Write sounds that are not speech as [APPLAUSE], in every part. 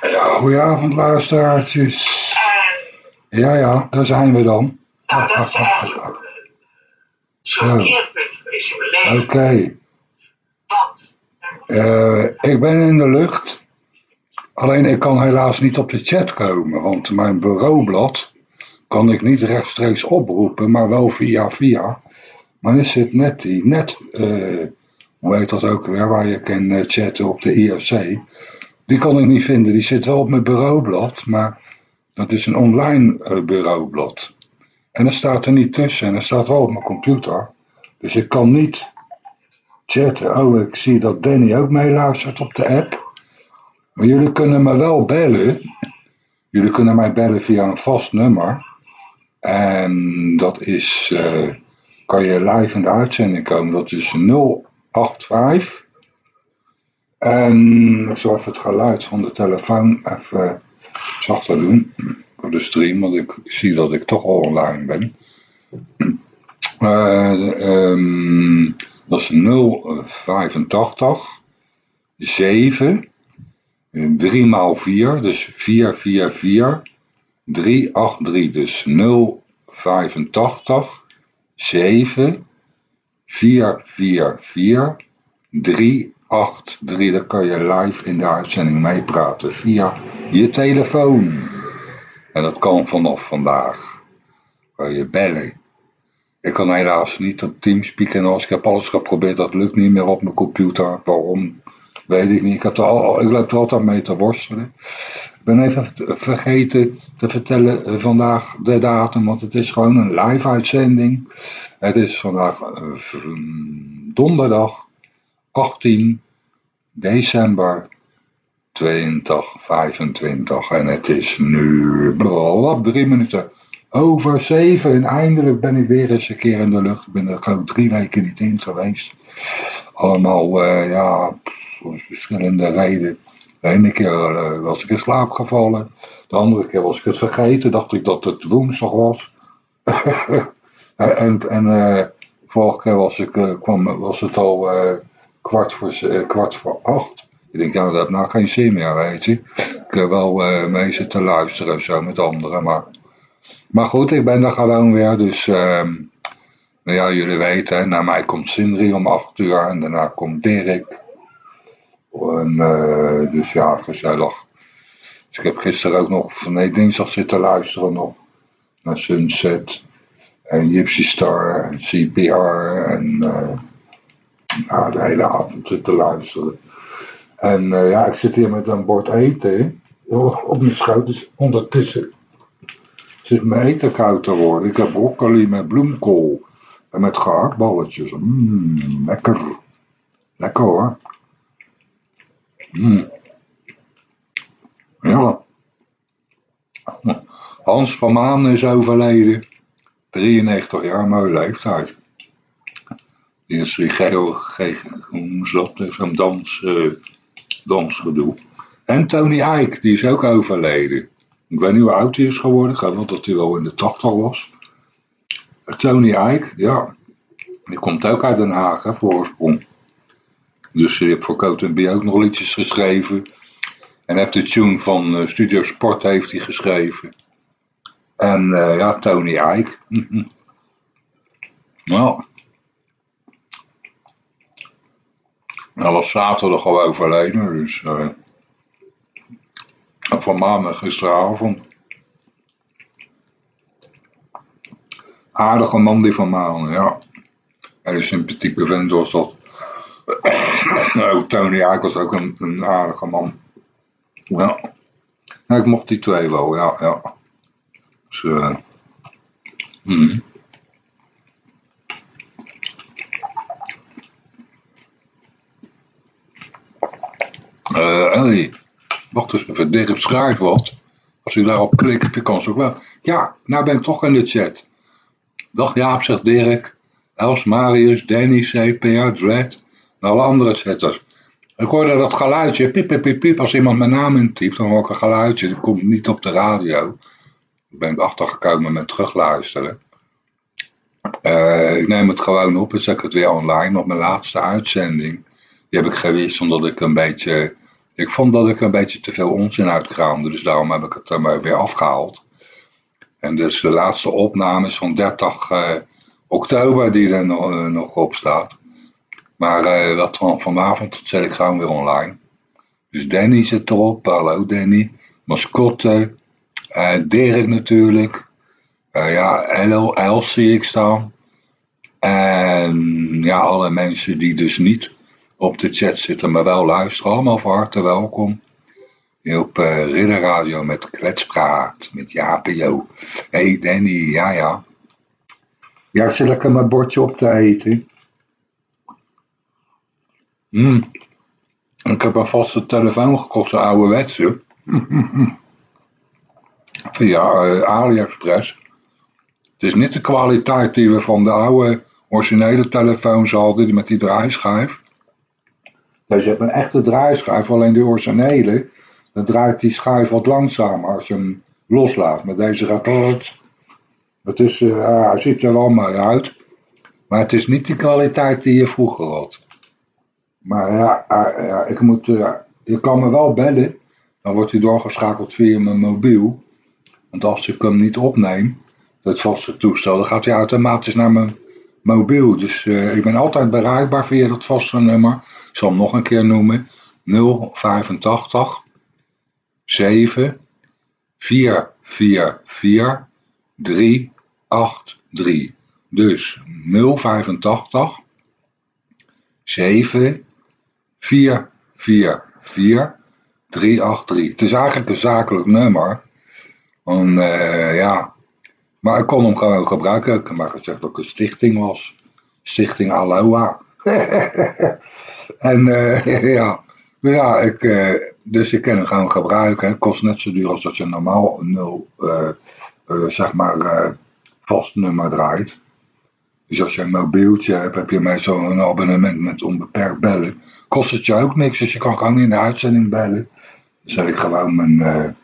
Ja, goedenavond luisteraartjes. Ja, ja, daar zijn we dan. Nou, dat is eigenlijk een soort keerpunt geweest in mijn leven. Oké. Want, Eh, ik ben in de lucht. Alleen ik kan helaas niet op de chat komen, want mijn bureaublad kan ik niet rechtstreeks oproepen, maar wel via via. Maar er zit net die net, eh, hoe heet dat ook weer, waar je kan eh, chatten op de IRC. Die kan ik niet vinden, die zit wel op mijn bureaublad, maar dat is een online eh, bureaublad. En dat staat er niet tussen en dat staat wel op mijn computer. Dus ik kan niet chatten. Oh, ik zie dat Danny ook meeluistert op de app. Maar jullie kunnen me wel bellen. Jullie kunnen mij bellen via een vast nummer. En dat is, eh, kan je live in de uitzending komen. Dat is 085. En ik zal even het geluid van de telefoon even zachter doen. Voor de stream, want ik zie dat ik toch al online ben. [CLEARS THROAT] Eh, ehm, dat is 085 7 3 maal 4, dus 444 383. Dus 085 7 444 383. Daar kan je live in de uitzending meepraten via je telefoon. En dat kan vanaf vandaag. Kan je bellen. Ik kan helaas niet op Teamspeak en alles. Ik heb alles geprobeerd, dat lukt niet meer op mijn computer. Waarom? Weet ik niet. Ik, er al, ik loop er altijd mee te worstelen. Ik ben even vergeten te vertellen eh, vandaag de datum, want het is gewoon een live uitzending. Het is vandaag eh, donderdag 18 december 2025 en het is nu drie minuten over zeven en eindelijk ben ik weer eens een keer in de lucht. Ik ben er gewoon drie weken niet in geweest. Allemaal, eh, ja, verschillende redenen. De ene keer eh, was ik in slaap gevallen. De andere keer was ik het vergeten. Dacht ik dat het woensdag was. [LAUGHS] en en eh, vorige keer was, ik, kwam, was het al kwart, voor, eh, kwart voor acht. Ik denk, ja, dat heeft nou geen zin meer, weet je. Ik heb wel eh mee zitten luisteren zo met anderen, maar... Maar goed, ik ben er gewoon weer, dus... ehm, nou ja, jullie weten, na mij komt Sindri om acht uur en daarna komt Dirk. En, eh, dus ja, gezellig. Dus ik heb gisteren ook nog, nee, dinsdag zitten luisteren nog naar Sunset en Gypsy Star en CPR en eh, ja, de hele avond zitten luisteren. En eh, ja, ik zit hier met een bord eten op mijn schoot, dus ondertussen zit mijn eten koud te worden. Ik heb broccoli met bloemkool en met gehaktballetjes. Mmm, lekker. Lekker hoor. Mm. Ja. Hans van Maan is overleden. 93 jaar, mooie leeftijd. Is die ze dat? Zo'n dans, eh, dansgedoe. En Tony Eijk, die is ook overleden. Ik weet niet hoe oud hij is geworden. Ik geloof dat hij wel in de 80 was. Tony Eijk, ja. Die komt ook uit Den Haag, hè, voor oorsprong. Dus die heeft voor Coat ook nog liedjes geschreven. En heeft de tune van eh, Studio Sport heeft hij geschreven. En eh, ja, Tony Eijk. [LAUGHS] Nou. Hij was zaterdag al overleden, dus... eh van maandag gisteravond. Aardige man die van Maan, ja. Hele sympathieke vent was dat. [COUGHS] nou, Tony Eijk was ook een, een aardige man. Ja. ja. Ik mocht die twee wel, ja, ja. Dus, mhm. Hey, wacht eens even, Dirk schrijft wat. Als u daarop klikt, heb je kans ook wel. Ja, nou ben ik toch in de chat. Dag Jaap, zegt Dirk. Els, Marius, Danny, CPA, Dread en alle andere chatters. Ik hoorde dat geluidje, piep, piep, piep, piep. Als iemand mijn naam intypt, dan hoor ik een geluidje. Dat komt niet op de radio. Daar ben ik achtergekomen met terugluisteren. Eh, ik neem het gewoon op en zet ik het weer online op mijn laatste uitzending. Die heb ik gewist omdat ik een beetje Ik vond dat ik een beetje te veel onzin uitkraamde, dus daarom heb ik het er maar weer afgehaald. En dus de laatste opname is van 30 uh, oktober die er nog, uh, nog op staat. Maar uh, dat van vanavond zet ik gewoon weer online. Dus Danny zit erop. Hallo Danny. Mascotte. Dirk natuurlijk. ja, LOL zie ik staan. En ja, alle mensen die dus niet op de chat zitten, maar wel luisteren. Allemaal van harte welkom. Op uh, Ridderradio met Kletspraat, met en Jo. hey Danny, ja ja. Ja, zit lekker mijn bordje op te eten. Mm. Ik heb een vaste telefoon gekocht, een ouderwetse. [LAUGHS] Via uh, AliExpress. Het is niet de kwaliteit die we van de oude originele telefoons hadden, met die draaischijf. Dus je hebt een echte draaischijf, alleen de originele, dan draait die schijf wat langzamer als je hem loslaat. Met deze gaat het. Is, uh, hij ziet er wel maar uit, maar het is niet de kwaliteit die je vroeger had. Maar ja, ja ik moet, uh, je kan me wel bellen, dan wordt hij doorgeschakeld via mijn mobiel. Want als ik hem niet opneem, het vaste toestel, dan gaat hij automatisch naar mijn mobiel. Dus uh, ik ben altijd bereikbaar via dat vaste nummer. Ik zal hem nog een keer noemen. 085 7 4 4 4 3 8 3. Dus 085 7 4 4 4 3 8 3. Het is eigenlijk een zakelijk nummer. Want uh, ja, maar ik kon hem gewoon gebruiken. Ik heb maar gezegd dat ik een stichting was. Stichting Aloha. [LAUGHS] en uh, [LAUGHS] ja, ja ik, uh, dus ik kan hem gewoon gebruiken. Het kost net zo duur als dat je normaal nul, uh, zeg maar, vast nummer draait. Dus als je een mobieltje hebt, heb je mij zo'n abonnement met onbeperkt bellen. Kost het je ook niks, dus je kan gewoon in de uitzending bellen. Dan zet ik gewoon mijn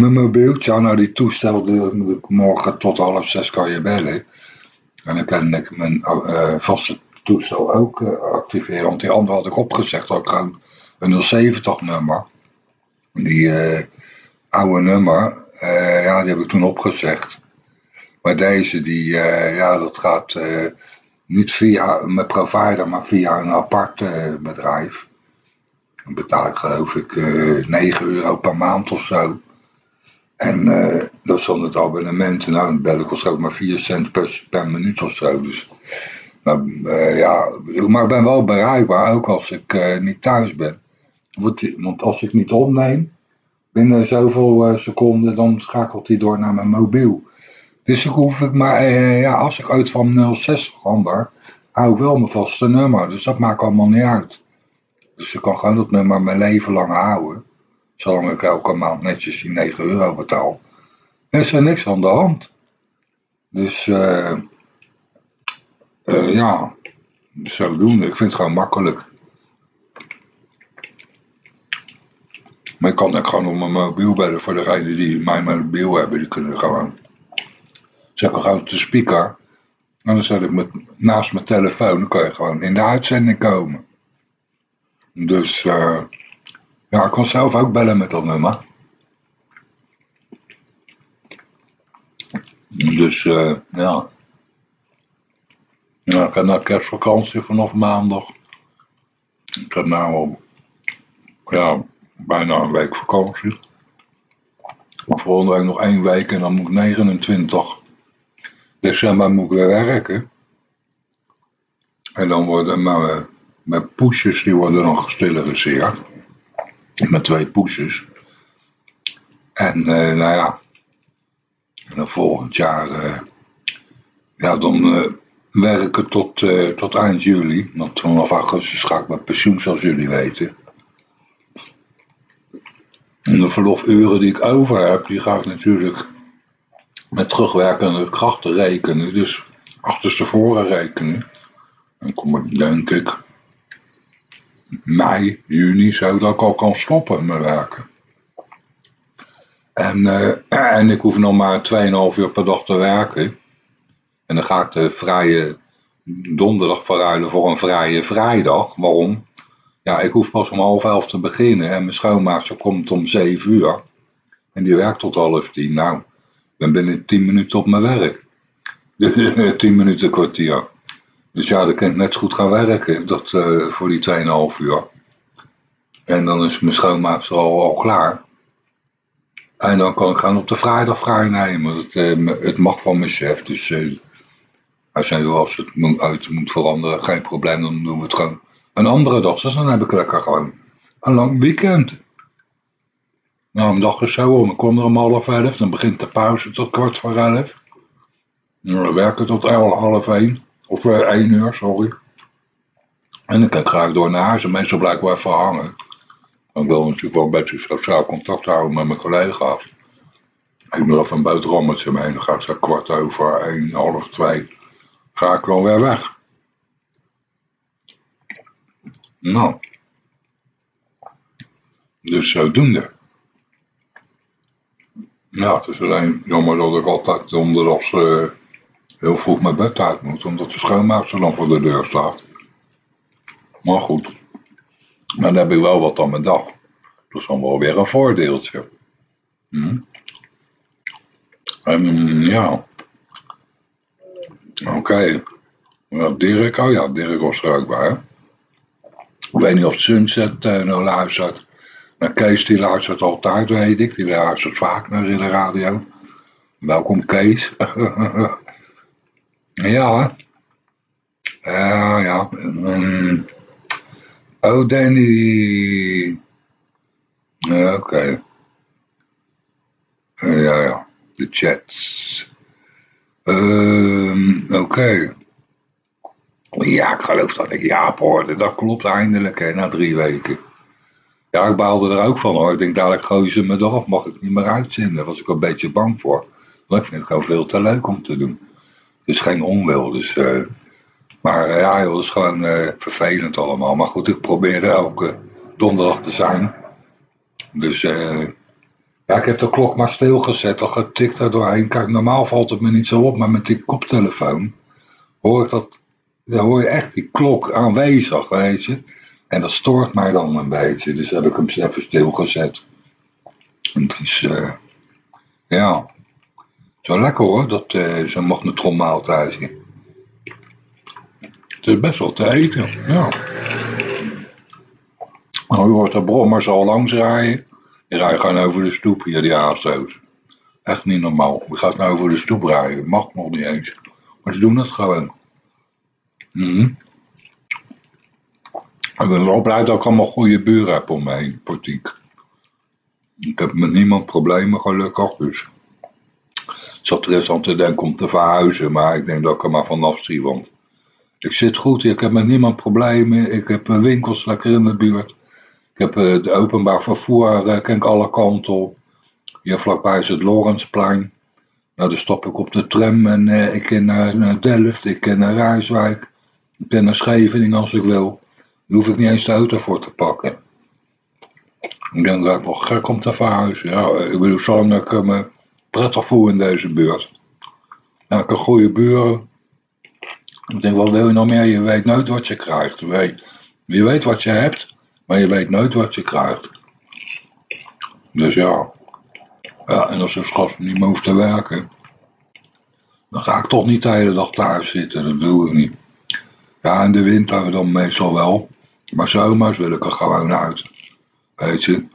mijn mobieltje, nou die toestel, morgen tot half zes kan je bellen. En dan kan ik mijn uh, vaste toestel ook uh, activeren. Want die andere had ik opgezegd, ook gewoon een 070 nummer. Die uh, oude nummer, ja, die heb ik toen opgezegd. Maar deze, die, ja, dat gaat niet via mijn provider, maar via een apart bedrijf. Dan betaal ik geloof ik 9 euro per maand of zo. En uh, dat dan het abonnement. Nou, een bellen kost ook maar 4 cent per, minuut of zo. Dus, maar, uh, ja, maar ik ben wel bereikbaar, ook als ik uh, niet thuis ben. Want als ik niet opneem, binnen zoveel seconden, dan schakelt hij door naar mijn mobiel. Dus ik hoef ik maar, ja, als ik uit van 06 verander, hou ik wel mijn vaste nummer. Dus dat maakt allemaal niet uit. Dus ik kan gewoon dat nummer mijn leven lang houden. Zolang ik elke maand netjes die 9 euro betaal. is er niks aan de hand. Dus uh, uh, ja, zodoende. Ik vind het gewoon makkelijk. Maar ik kan ook gewoon op mijn mobiel bellen voor degenen die mijn mobiel hebben. Die kunnen gewoon. Zet ik gewoon de speaker. En dan zet ik met, naast mijn telefoon. Dan kan je gewoon in de uitzending komen. Dus uh, ja, ik kon zelf ook bellen met dat nummer. Dus uh, ja. ja. Ik heb naar kerstvakantie vanaf maandag. Ik heb nou al ja, bijna een week vakantie. Volgende week nog één week en dan moet ik 29 december moet ik weer werken. En dan worden mijn, mijn poesjes die worden dan met twee poesjes. En uh, nou ja, en dan volgend jaar, uh, ja, dan uh, werken tot, tot eind juli. Want vanaf augustus ga ik met pensioen, zoals jullie weten. En de verlofuren die ik over heb, die ga ik natuurlijk met terugwerkende krachten rekenen. Dus achterstevoren rekenen. Dan kom ik, denk ik, mei, juni zou dat ik al kan stoppen met werken. En, uh, [CLEARS THROAT] en ik hoef nog maar 2,5 uur per dag te werken. En dan ga ik de vrije donderdag verruilen voor een vrije vrijdag. Waarom? Ja, ik hoef pas om half elf te beginnen en mijn schoonmaakster komt om zeven uur. En die werkt tot half tien. Nou, ik ben binnen tien minuten op mijn werk. [LAUGHS] tien minuten kwartier. Dus ja, dan kan ik net zo goed gaan werken dat, uh, voor die 2,5 uur. En dan is mijn schoonmaakster al, klaar. En dan kan ik gaan op de vrijdag vrij nemen. Het, uh, het mag van mijn chef. Dus uh, hij zei, als het moet, uit moet veranderen, geen probleem. Dan doen we het gewoon een andere dag. Dus dan heb ik lekker gewoon een lang weekend. Nou, een dag is zo om. Ik kom er om half elf. Dan begint de pauze tot kwart voor elf. Dan werken tot half één. Of uh, één uur, sorry. En dan kan ik graag door naar huis. En ik wel even hangen. Ik wil natuurlijk wel een beetje sociaal contact houden met mijn collega's. Ik doe even een boterhammetje mee. Dan ga ik zo kwart over één, half twee. Ga ik wel weer weg. Nou. Dus zodoende. Ja, het is alleen jammer dat ik altijd donderdags uh, heel vroeg mijn bed uit moet, omdat de schoonmaakster dan voor de deur staat. Maar goed, maar dan heb ik wel wat aan mijn dag. Dat is dan wel weer een voordeeltje. Hm? En ja. Oké. Ja, Dirk, oh ja, Dirk was er ook bij. Ik weet niet of Sunset uh, nou luistert. Maar Kees die luistert altijd, weet ik. Die luistert vaak naar de radio. Welkom Kees. [LAUGHS] ja. Ja, ja. Um, oh, Danny. Oké. Uh, ja, ja. De chats. Um, Oké. Ja, ik geloof dat ik Jaap hoorde. Dat klopt eindelijk, hè, na drie weken. Ja, ik baalde er ook van hoor. Ik denk dadelijk gooien ze me eraf, mag ik niet meer uitzenden. Daar was ik een beetje bang voor. Want ik vind het gewoon veel te leuk om te doen. Is geen onwil, dus... Uh, maar uh, ja, joh, het is gewoon uh, vervelend allemaal. Maar goed, ik probeerde elke donderdag te zijn. Dus ja, ik heb de klok maar stilgezet. Dan getikt er doorheen. Kijk, normaal valt het me niet zo op. Maar met die koptelefoon hoor ik dat... Dan hoor je echt die klok aanwezig, weet je. En dat stoort mij dan een beetje. Dus heb ik hem even stilgezet. En het is, uh, ja, zo lekker hoor, dat uh, zo'n magnetronmaaltijdje. Het is best wel te eten, ja. Nou, je hoort de brommers al langs rijden. Die rijden gewoon over de stoep hier, die aasto's. Echt niet normaal. Wie gaat nou over de stoep rijden? Mag nog niet eens. Maar ze doen het gewoon. Mm ik ben wel blij dat ik allemaal goede buren heb om me heen, politiek. Ik heb met niemand problemen gelukkig, dus zat er eens aan te denken om te verhuizen, maar ik denk dat ik er maar vanaf zie, want ik zit goed, ik heb met niemand problemen, ik heb winkels lekker in de buurt. Ik heb het eh, openbaar vervoer, daar ken ik alle kanten op. Hier vlakbij is het Lorensplein. Nou, dan stop ik op de tram en uh, ik ken naar, Delft, ik ken naar Rijswijk, ik ken naar Scheveningen als ik wil. Daar hoef ik niet eens de auto voor te pakken. Ik denk dat ik wel gek om te verhuizen. Ja, ik bedoel, zolang ik me prettig voel in deze buurt. Heb goede buren. Ik denk, wat wil je nog meer? Je weet nooit wat je krijgt. Je weet, je wat je hebt, maar je weet nooit wat je krijgt. Dus ja. Ja, en als een gast niet meer hoeft te werken, dan ga ik toch niet de hele dag thuis zitten. Dat doe ik niet. Ja, in de winter dan meestal wel. Maar zomers wil ik er gewoon uit. Weet je.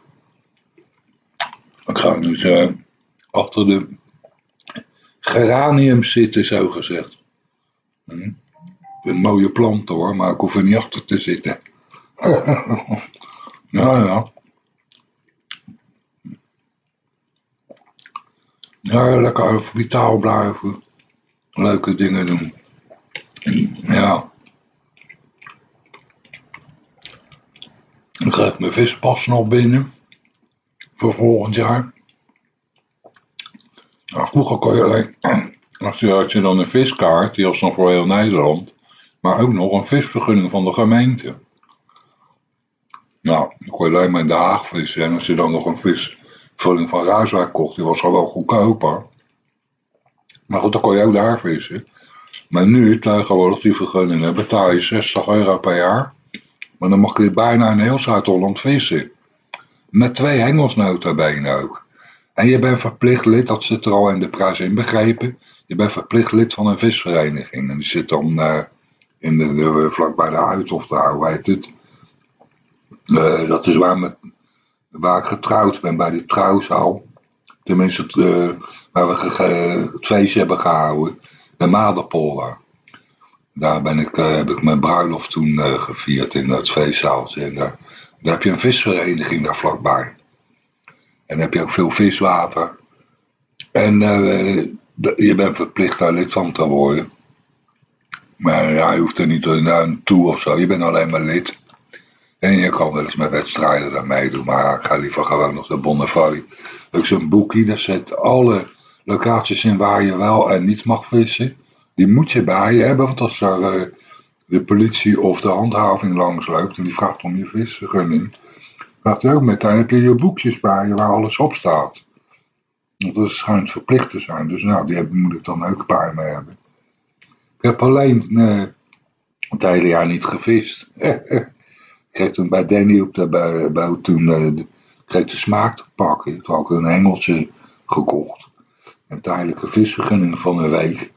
Ik ga nu uh, achter de geranium zitten, zo gezegd. Hm? Een mooie planten hoor, maar ik hoef er niet achter te zitten. [LAUGHS] ja, ja. Ja, lekker vitaal blijven. Leuke dingen doen. Ja. Dan krijg ik mijn vispas nog binnen. Voor volgend jaar. Nou, vroeger kon je alleen, [CLEARS THROAT] als je, had je dan een viskaart, die was dan voor heel Nederland, maar ook nog een visvergunning van de gemeente. Nou, dan kon je alleen maar in de Haag vissen. En als je dan nog een visvergunning van Ruiswijk kocht, die was al wel goedkoper. Maar goed, dan kon je ook daar vissen. Maar nu, tegenwoordig die vergunningen, betaal je 60 euro per jaar Maar dan mag je bijna in heel Zuid-Holland vissen. Met twee hengels benen ook. En je bent verplicht lid, dat zit er al in de prijs inbegrepen. Je bent verplicht lid van een visvereniging. En die zit dan uh, in de, de, vlakbij de Uithof daar, hoe heet het. Uh, dat is waar, met, waar ik getrouwd ben, bij die trouwzaal. Tenminste, uh, waar we het feestje hebben gehouden. De Maderpolder. Daar ben ik, heb ik mijn bruiloft toen gevierd in dat feestzaaltje. En daar heb je een visvereniging daar vlakbij. En heb je ook veel viswater. En je bent verplicht daar lid van te worden. Maar ja, je hoeft er niet naartoe of zo. Je bent alleen maar lid. En je kan wel eens met wedstrijden daar meedoen. Maar ik ga liever gewoon nog de Bonnefoy. Ook zo'n boekje, daar zet alle locaties in waar je wel en niet mag vissen. Die moet je bij je hebben. Want als er uh, de politie of de handhaving langsloopt en die vraagt om je visvergunning. Hij ook meteen, heb je je boekjes bij je waar alles op staat. Want dat schijnt verplicht te zijn. Dus nou, die moet ik dan ook bij me hebben. Ik heb alleen uh, het hele jaar niet gevist. [LAUGHS] ik kreeg toen bij Danny op de bij, toen uh, kreeg de smaak te pakken. Toen had ik een hengeltje gekocht. Een tijdelijke visvergunning van een week.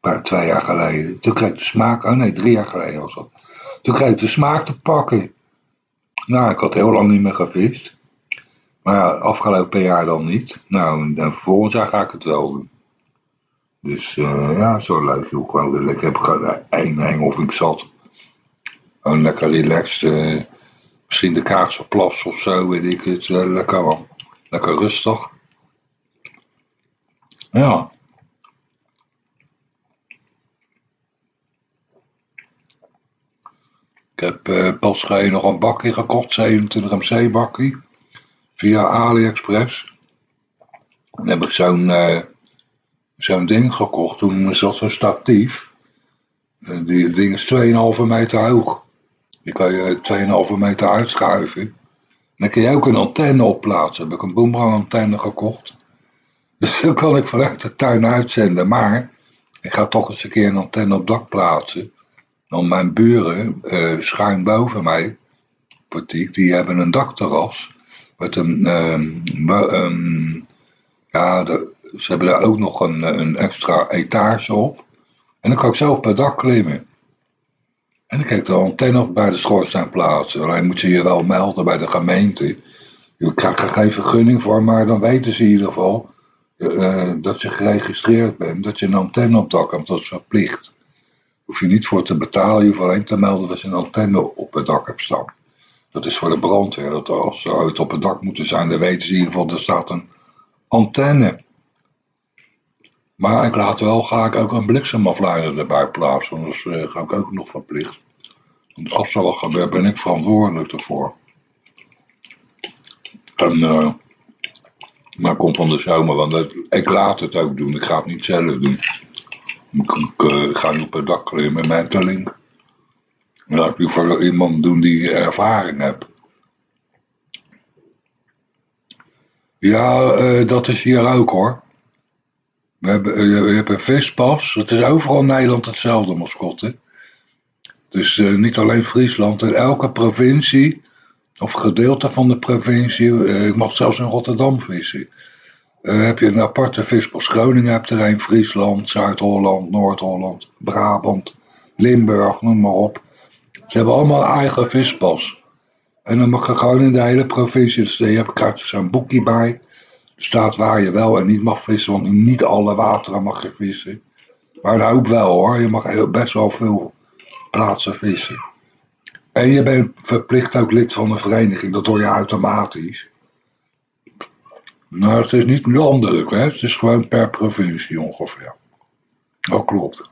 Paar, twee jaar geleden. Toen kreeg de smaak, oh nee, drie jaar geleden was dat. Toen kreeg de smaak te pakken. Nou, ik had heel lang niet meer gevist. Maar ja, afgelopen jaar dan niet. Nou, dan volgend jaar ga ik het wel doen. Dus uh, ja, zo leuk je ook wel. Ik heb één hengel of ik zat. Gewoon lekker relaxed. Uh, misschien de Kaatse plas of zo, weet ik het. Uh, lekker, lekker rustig. Ja. Heb uh, pas nog een bakje gekocht, 27 MC bakje via AliExpress. Dan heb ik zo'n uh, zo'n ding gekocht. Toen dat zo'n statief. Uh, die ding is 2,5 meter hoog. Die kan je 2,5 meter uitschuiven. dan kun je ook een antenne opplaatsen. Heb ik een boomerang antenne gekocht. [LAUGHS] Dus dan kan ik vanuit de tuin uitzenden. Maar ik ga toch eens een keer een antenne op dak plaatsen. Dan mijn buren, uh, schuin boven mij, die hebben een dakterras. Met een, um, ja, ze hebben daar ook nog een, een extra etage op. En dan kan ik zelf per dak klimmen. En dan kijk de antenne op bij de schoorsteen plaatsen. Alleen moet je je wel melden bij de gemeente. Je krijgt er geen vergunning voor, maar dan weten ze in ieder geval uh, dat je geregistreerd bent, dat je een antenne op dak hebt, dat is verplicht. Hoef je niet voor te betalen, je hoeft alleen te melden dat je een antenne op het dak hebt staan. Dat is voor de brandweer. Dat als ze uit op het dak moeten zijn, dan weten ze in ieder geval, er staat een antenne. Maar ik laat wel ik ook een bliksemafleider erbij plaatsen. Anders uh, ga ik ook nog verplicht. Want als er wat gebeurt, ben ik verantwoordelijk ervoor. En, uh, maar komt van de zomer, want ik laat het ook doen. Ik ga het niet zelf doen. Ik, ik ga nu op het dak klimmen met mijn. Laat ik voor iemand doen die ervaring heeft. Ja, uh, dat is hier ook hoor. We hebben, uh, je hebt een vispas. Het is overal in Nederland hetzelfde mascotte. Dus niet alleen Friesland. In elke provincie, of gedeelte van de provincie, ik mag zelfs in Rotterdam vissen. Heb je een aparte vispas. Groningen hebt er een, Friesland, Zuid-Holland, Noord-Holland, Brabant, Limburg, noem maar op. Ze hebben allemaal eigen vispas. En dan mag je gewoon in de hele provincie, dus je krijgt er zo'n boekje bij. Er staat waar je wel en niet mag vissen, want in niet alle wateren mag je vissen. Maar daar ook wel hoor, je mag best wel veel plaatsen vissen. En je bent verplicht ook lid van een vereniging, dat doe je automatisch. Nou, het is niet landelijk, hè? het is gewoon per provincie ongeveer. Dat klopt.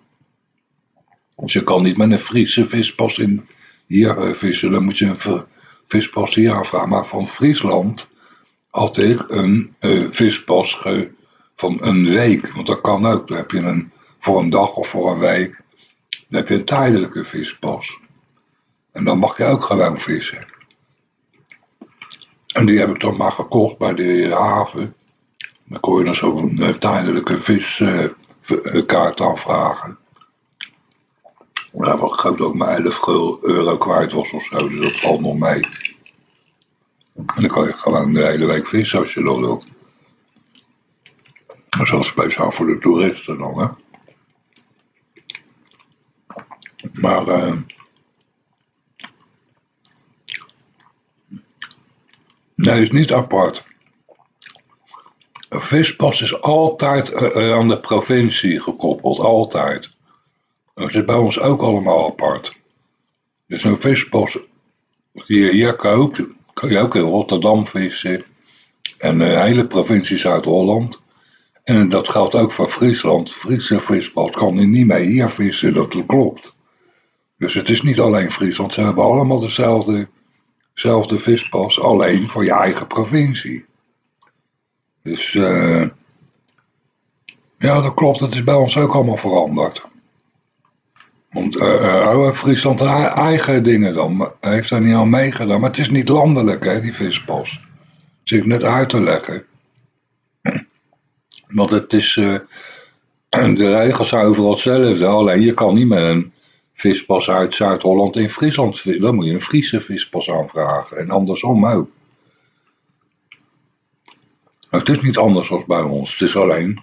Dus je kan niet met een Friese vispas in hier uh, vissen. Dan moet je een vispas hier aanvragen. Maar van Friesland had ik een uh, vispas van een week. Want dat kan ook. Dan heb je een voor een dag of voor een week. Dan heb je een tijdelijke vispas. En dan mag je ook gewoon vissen. En die heb ik dan maar gekocht bij de haven. Dan kon je dan zo'n uh, tijdelijke viskaart aanvragen. Ja, wat groot ook maar 11 euro kwijt was of zo, dus dat valt nog mee. En dan kan je gewoon de hele week vissen als je dat wil. Wel speciaal voor de toeristen dan, hè. Maar... Uh, nee, is niet apart. Een vispas is altijd uh, aan de provincie gekoppeld, altijd. Dat is bij ons ook allemaal apart. Dus een vispas die je hier koopt, kan je ook in Rotterdam vissen. En de hele provincie Zuid-Holland. En dat geldt ook voor Friesland. Friese vispas kan je niet mee hier vissen, dat klopt. Dus het is niet alleen Friesland, ze hebben allemaal dezelfde, dezelfde vispas, alleen voor je eigen provincie. Dus uh, ja, dat klopt, dat is bij ons ook allemaal veranderd. Want uh, Friesland eigen dingen dan, heeft daar niet aan meegedaan. Maar het is niet landelijk, hè, die vispas. Dat zit net uit te leggen. Want het is, [CLEARS THROAT] de regels zijn overal hetzelfde. Alleen je kan niet met een vispas uit Zuid-Holland in Friesland. Dan moet je een Friese vispas aanvragen. En andersom ook. Het is niet anders als bij ons. Het is alleen,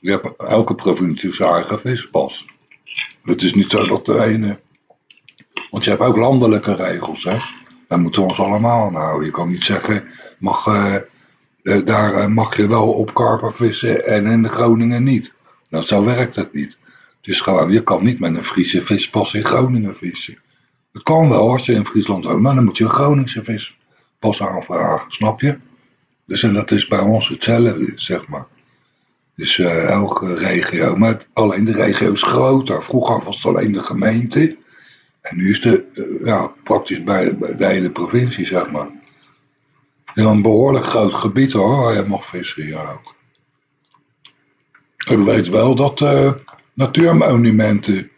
je hebt elke provincie zijn eigen vispas. Het is niet zo dat de ene... Want je hebt ook landelijke regels, hè. Daar moeten we ons allemaal aan houden. Je kan niet zeggen, mag, uh, uh, daar uh, mag je wel op karper vissen en in de Groningen niet. Nou, zo werkt het niet. Dus gewoon, je kan niet met een Friese vispas in Groningen vissen. Het kan wel als je in Friesland woont, maar dan moet je een Groningse vispas aanvragen, snap je? Dus en dat is bij ons hetzelfde, zeg maar. Dus uh, elke regio, maar alleen de regio is groter. Vroeger was het alleen de gemeente. En nu is het uh, ja, praktisch bij, de hele provincie, zeg maar. Is een behoorlijk groot gebied hoor, waar je mag vissen hier ook. En weet wel dat uh, natuurmonumenten,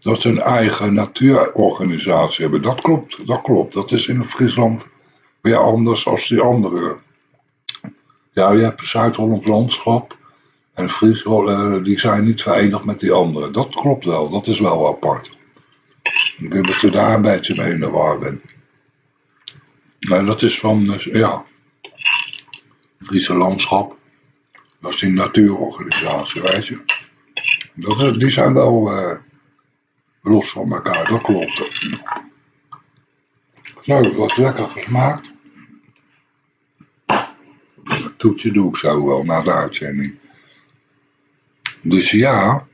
dat ze een eigen natuurorganisatie hebben. Dat klopt, dat klopt. Dat is in Friesland weer anders dan die andere. Ja, je hebt Zuid-Hollands landschap. En Friesland, die zijn niet verenigd met die andere. Dat klopt wel, dat is wel apart. Ik denk dat je daar een beetje mee in de war bent. Nee, dat is van, ja, Friese landschap. Dat is die natuurorganisatie, weet je. Dat, die zijn wel uh, los van elkaar, dat klopt. Nou, wat lekker gesmaakt. Toetje doe ik zo wel na de uitzending. Dus ja,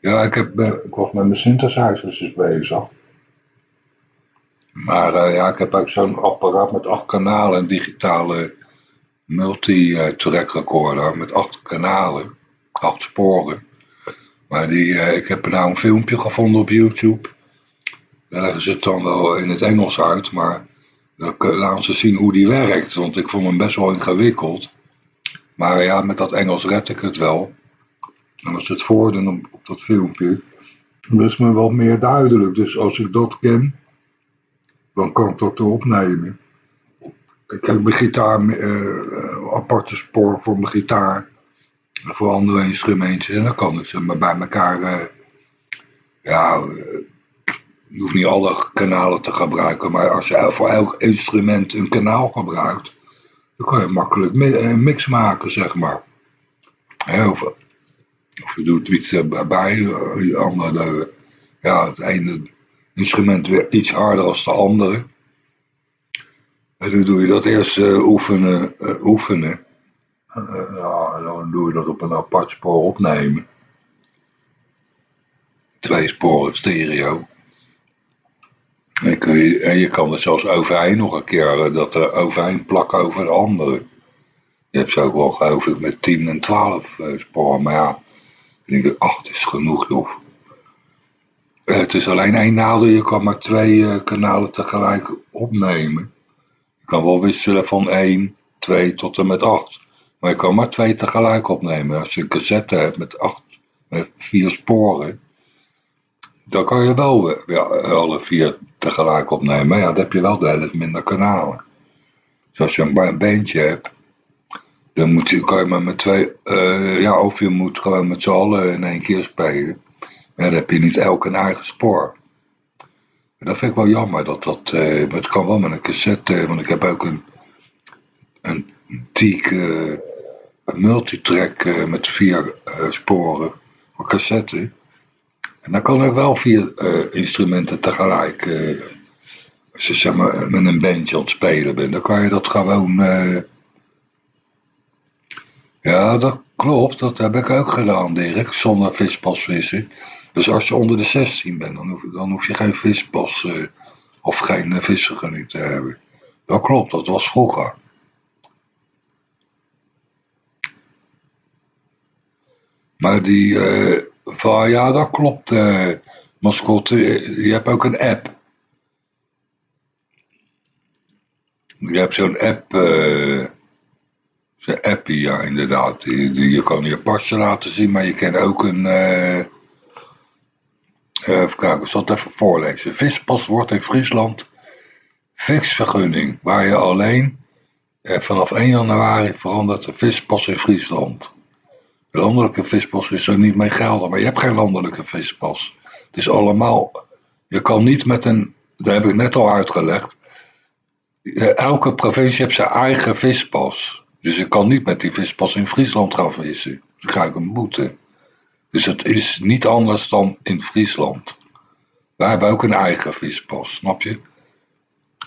ja ik, heb, ik was met mijn synthesizers bezig. Maar ja, ik heb ook zo'n apparaat met acht kanalen, een digitale multi-track recorder met acht kanalen, acht sporen. Maar die, uh, ik heb nou een filmpje gevonden op YouTube. Daar leggen ze het dan wel in het Engels uit, maar laten ze zien hoe die werkt. Want ik vond hem best wel ingewikkeld. Maar ja, met dat Engels red ik het wel. En als ze het voordoen op, op dat filmpje, dan is me wel meer duidelijk. Dus als ik dat ken, dan kan ik dat erop nemen. Ik heb mijn gitaar, uh, aparte spoor voor mijn gitaar. Voor andere instrumentjes. En dan kan ik ze maar bij elkaar. Uh, ja, je hoeft niet alle kanalen te gebruiken. Maar als je voor elk instrument een kanaal gebruikt. Dan kan je makkelijk een mix maken, zeg maar. Veel. Of je doet iets erbij, uh, andere, ja, het ene instrument weer iets harder dan de andere. En dan doe je dat eerst oefenen, oefenen. Ja, dan doe je dat op een apart spoor opnemen. Twee sporen stereo. En, kun je, en je kan er zelfs overheen nog een keer dat er overheen plakken over de andere. Je hebt ze ook wel geloof ik met 10 en 12 uh, sporen, maar ja, ik denk, ach, het is genoeg, joh. Het is alleen één nadeel, je kan maar twee kanalen tegelijk opnemen. Je kan wel wisselen van 1, 2 tot en met 8. Maar je kan maar twee tegelijk opnemen. Als je een cassette hebt met, acht, met vier sporen, dan kan je wel ja, alle vier tegelijk opnemen. Maar ja, dan heb je wel de helft minder kanalen. Dus als je een beentje hebt, dan moet je, kan je maar met twee, uh, ja, of je moet gewoon met z'n allen in één keer spelen. Ja, dan heb je niet elk een eigen spoor. En dat vind ik wel jammer. Dat, dat, eh, maar het kan wel met een cassette. eh, want ik heb ook een, een teak eh, multitrack eh, met vier eh, sporen. Voor cassette. En dan kan ik wel vier instrumenten tegelijk. als je zeg maar met een bandje aan het spelen bent. Dan kan je dat gewoon... ja, dat klopt. Dat heb ik ook gedaan, Dirk. Zonder vispas vissen. Dus als je onder de 16 bent, dan hoef, dan hoef je geen vispas of geen uh, te hebben. Dat klopt, dat was vroeger. Maar die, eh, van, ja, dat klopt, mascotte. Je hebt ook een app. Je hebt zo'n app, eh zo'n appie, ja, inderdaad. Die, je kan je pasje laten zien, maar je kan ook een... eh, even kijken, ik zal het even voorlezen. Vispas wordt in Friesland visvergunning, waar je alleen vanaf 1 januari verandert de vispas in Friesland. De landelijke vispas is er niet mee gelden, maar je hebt geen landelijke vispas. Het is allemaal, je kan niet met een, dat heb ik net al uitgelegd, elke provincie heeft zijn eigen vispas. Dus je kan niet met die vispas in Friesland gaan vissen. Dan krijg ik een boete. Dus het is niet anders dan in Friesland. Wij hebben ook een eigen vispas, snap je?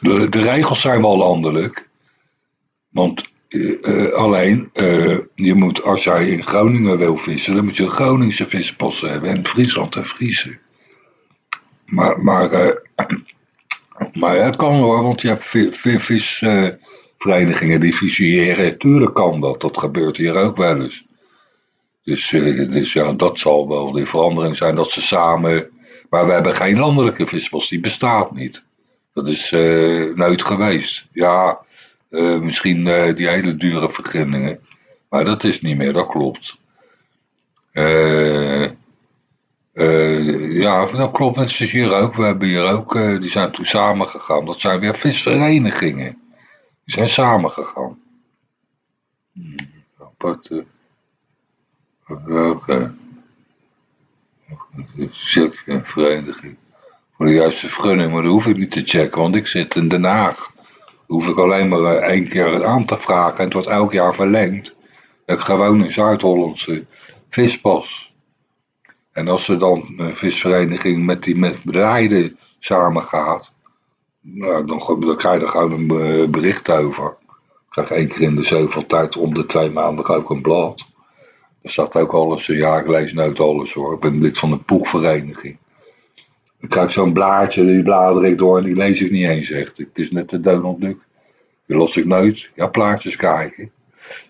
De, de regels zijn wel landelijk. Want eh, eh, alleen, eh, je moet, als jij in Groningen wil vissen, dan moet je een Groningse vispas hebben. En Friesland en Friese. Maar, maar, [CLEARS THROAT] maar het kan hoor, want je hebt vi- vi- visverenigingen die fuseren. Tuurlijk kan dat, dat gebeurt hier ook wel eens. Dus, dus ja, dat zal wel de verandering zijn dat ze samen. Maar we hebben geen landelijke vispas, die bestaat niet. Dat is nooit geweest. Ja, eh, misschien eh, die hele dure vergunningen. Maar dat is niet meer, dat klopt. Eh, ja, dat klopt. Net zoals hier ook. We hebben hier ook, die zijn toen samengegaan. Dat zijn weer visverenigingen. Die zijn samengegaan. Hmm, apart. Welke? Zulke vereniging. Voor de juiste vergunning, maar dat hoef ik niet te checken, want ik zit in Den Haag. Hoef ik alleen maar eh, één keer aan te vragen en het wordt elk jaar verlengd. Ik gewoon een Zuid-Hollandse vispas. En als er dan een visvereniging met die met bedrijven samengaat, nou, dan, krijg je er gewoon een eh, bericht over. Ik krijg één keer in de zoveel tijd om de twee maanden ook een blad. Er staat ook alles, ja ik lees nooit alles hoor, ik ben lid van een poegvereniging. Dan krijg ik zo'n blaadje, die blader ik door en die lees ik niet eens echt. Het is net de Donald Duck. Die los ik nooit. Ja, plaatjes kijken.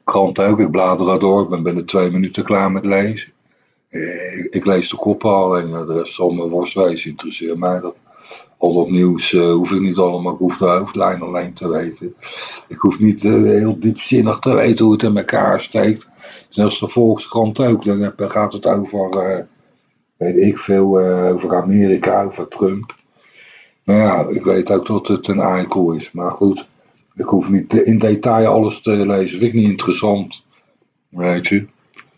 Krant ook, ik blader er door, ik ben binnen twee minuten klaar met lezen. Eh, Ik, ik lees de koppen al en ja, de rest zal me worst wezen, interesseert mij dat. Al dat nieuws eh, hoef ik niet allemaal, ik hoef de hoofdlijn alleen te weten. Ik hoef niet eh, heel diepzinnig te weten hoe het in elkaar steekt. Zelfs de Volkskrant ook, dan gaat het over, eh, weet ik veel, eh, over Amerika, over Trump. Nou ja, ik weet ook dat het een eikel is, maar goed. Ik hoef niet in detail alles te lezen, vind ik niet interessant. Weet je.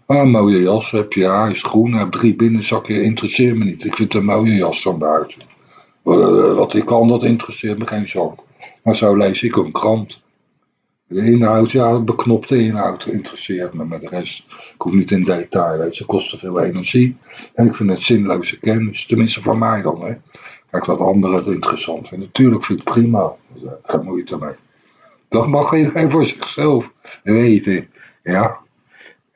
Ah, mooie jas heb je, ja, hij is groen, hij heeft drie binnenzakken, interesseert me niet. Ik vind een mooie jas van buiten. Eh, Wat ik kan, dat interesseert me geen zak. Maar zo lees ik een krant. De inhoud, ja, beknopte inhoud interesseert me, maar de rest, ik hoef niet in detail, weet je, kost te veel energie. En ik vind het zinloze kennis, tenminste voor mij dan, hè. Kijk, wat anderen het interessant vinden. Natuurlijk vind ik het prima, Dus, eh, geen moeite mee. Dat mag iedereen voor zichzelf weten, ja.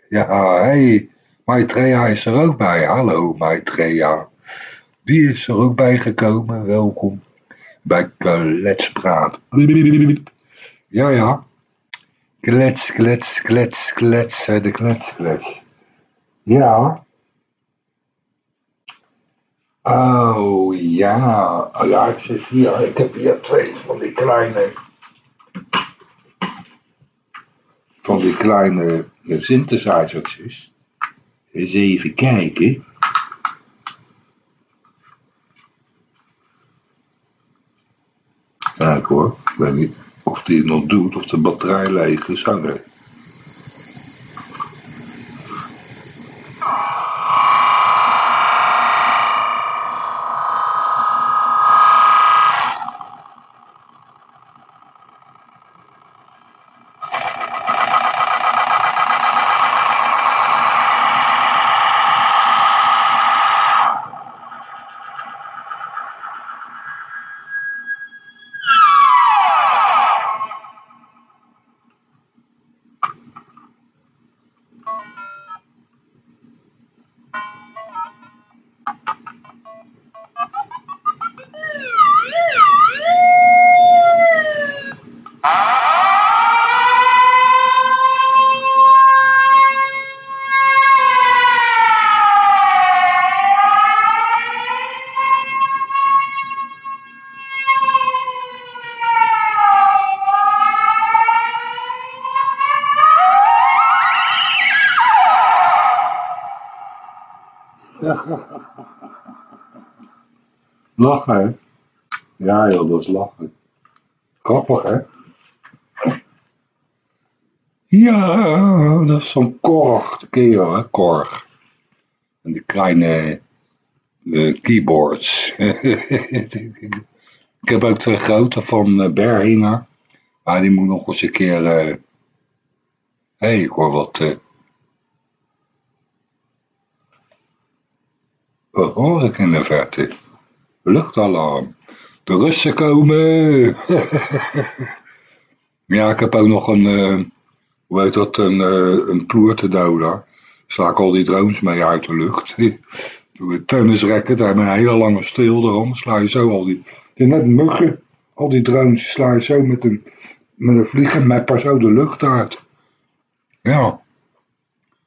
Ja, hé, hey, Maitreya is er ook bij. Hallo, Maitreya. Die is er ook bij gekomen, welkom bij Kletspraat. Ja, ja. Klets, klets, klets, klets, hè, de klets. Ja. Oh, ja. Ja, ik zit hier. Ik heb hier twee van die kleine... Van die kleine eh, synthesizers. Eens even kijken. Kijk hoor. Ik weet niet of die het nog doet, of de batterij leeg is. Lachen, hè? Ja, joh, dat is lachen. Grappig, hè? Ja, dat is zo'n korg. Je wel, hè? Korg. En die kleine uh, keyboards. [LAUGHS] ik heb ook twee grote van uh, Berhinger. Maar die moet nog eens een keer... Hé, uh... hey, ik hoor wat... Uh... Wat hoor ik in de verte? Luchtalarm. De Russen komen. [LAUGHS] ja, ik heb ook nog een, uh, hoe heet dat, een, uh, een. Sla ik al die drones mee uit de lucht. [LAUGHS] Met tennisrekken, daar hebben een hele lange steel erom. Sla je zo al die, die net muggen, al die drones sla je zo met een, met een vliegenmapper zo de lucht uit. Ja.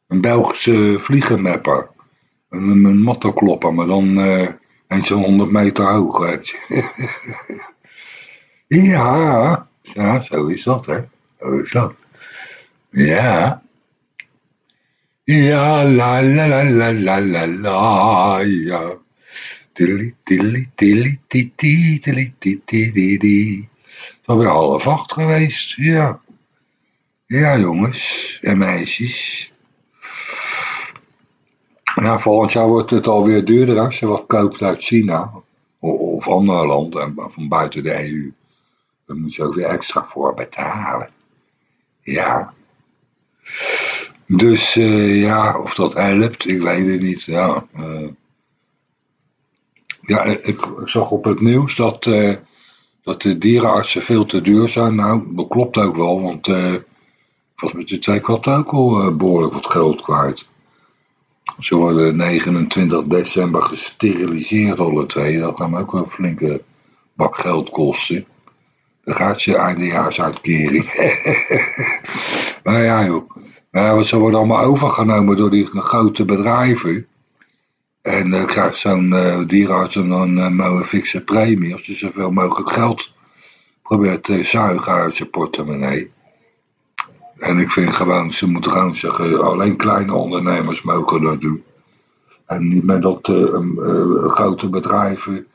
Een Belgische vliegenmapper. Een, een mattenklopper, maar dan... Uh, en zo'n 100 meter hoog, weet je. [LAUGHS] ja, ja, zo is dat, hè. Zo is dat. Ja. Ja, la la la la la la la, ja. Tilly, tilly, tilly, tilly, tilly, tilly, tilly. Het is alweer half acht geweest, ja. Ja, jongens en meisjes. Ja, volgend jaar wordt het alweer duurder als je wat koopt uit China of andere landen van buiten de EU. Daar moet je ook weer extra voor betalen. Ja. Dus uh, ja, of dat helpt, ik weet het niet. Ja, uh, ja ik, zag op het nieuws dat, uh, dat de dierenartsen veel te duur zijn. Nou, dat klopt ook wel, want volgens mij de twee katten ook al behoorlijk wat geld kwijt. Ze worden 29 december gesteriliseerd alle twee. Dat kan ook wel een flinke bak geld kosten. Dan gaat je eindejaarsuitkering. [LAUGHS] nou ja joh. Nou, ze worden allemaal overgenomen door die grote bedrijven. En dan uh, krijgt zo'n uh, dierenarts een uh, mooie fikse premie als je zoveel mogelijk geld probeert te zuigen uit zijn portemonnee. En ik vind gewoon, ze moeten gewoon zeggen, alleen kleine ondernemers mogen dat doen. En niet met dat uh, uh, grote bedrijven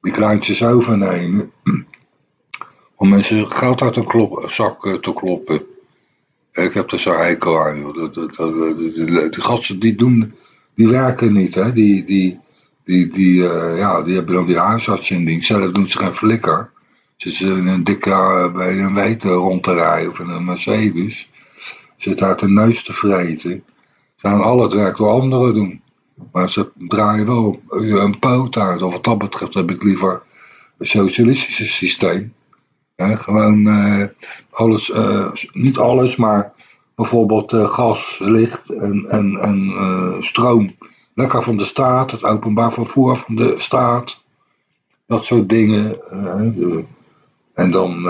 die kleintjes overnemen. [CLEARS THROAT] Om mensen geld uit een zak uh, te kloppen. Ik heb er zo hekel aan. Dat, die gasten die doen, die werken niet. Hè? Die, die, die, die, ja, die hebben dan die huisarts in dienst. Zelf doen ze geen flikker. Zitten in een dikke bij een weten rond te rijden of een Mercedes. Zit uit de neus te vreten. Ze gaan al het werk door anderen doen. Maar ze draaien wel een poot uit. Of wat dat betreft heb ik liever een socialistische systeem. gewoon uh, alles, uh, niet alles, maar bijvoorbeeld gas, licht en, en, en stroom. Lekker van de staat, het openbaar vervoer van de staat. Dat soort dingen. En dan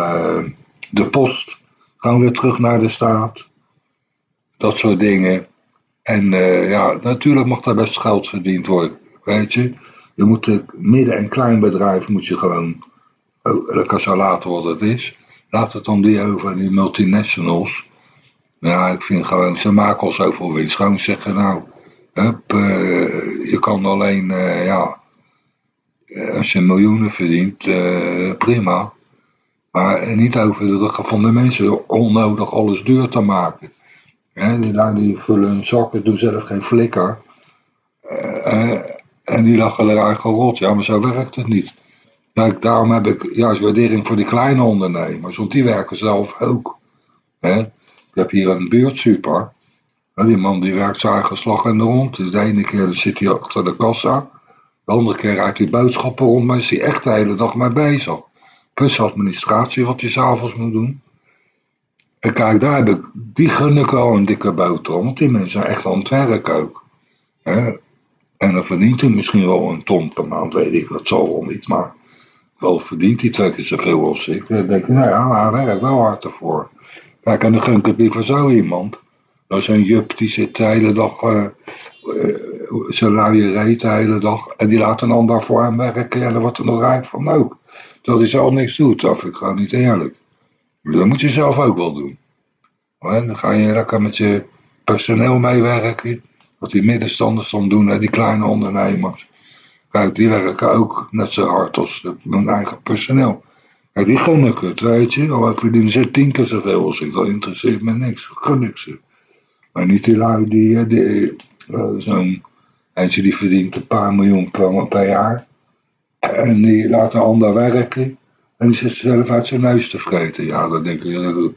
de post. Gaan weer terug naar de staat. Dat soort dingen. En uh, ja, natuurlijk mag daar best geld verdiend worden. Weet je, je moet de midden- en kleinbedrijf moet je gewoon, oh, kan zo wat het is. Laat het dan die over die multinationals. Ja, ik vind gewoon, ze maken al zoveel winst. Gewoon zeggen, nou, hup, je kan alleen, ja, als je miljoenen verdient, prima. Maar niet over de ruggen van de mensen onnodig alles duur te maken. Die, die vullen hun zakken, doen zelf geen flikker. Uh, en die lachen er eigenlijk rot. Ja, maar zo werkt het niet. Kijk, daarom heb ik juist waardering voor die kleine ondernemers. Want die werken zelf ook. Ik heb hier een buurtsuper. Die man die werkt zijn eigen slag in de rond. De ene keer zit hij achter de kassa. De andere keer rijdt hij boodschappen rond. Maar is hij echt de hele dag mee bezig. Plus administratie wat hij s'avonds moet doen. En kijk, daar heb ik, die gun ik al een dikke boterham, want die mensen zijn echt aan het werk ook. Hè? En dan verdient hij misschien wel een ton per maand, weet ik, dat zal wel niet, maar wel verdient hij twee keer zoveel als ik. Dan denk ik, nou ja, hij werkt wel hard ervoor. Kijk, en dan gun ik het liever zo iemand. Is een jup die zit de hele dag, uh, uh, luie reet de hele dag, en die laat een ander voor hem werken, en dan wordt er nog rijk van ook. Dat hij zelf niks doet, dat ik gewoon niet eerlijk. Dat moet je zelf ook wel doen. Dan ga je lekker met je personeel meewerken. Wat die middenstanders dan doen, hè, die kleine ondernemers. Kijk, die werken ook net zo hard als hun eigen personeel. Kijk, die gun het, weet je. Al verdienen ze tien keer zoveel als ik. Dat interesseert me niks. Gun ik ze. Maar niet die lui die, die uh, zo'n eentje die verdient een paar miljoen per, per jaar. En die laat ander werken. En die zit zelf uit zijn neus te vreten. Ja, dan denk ik,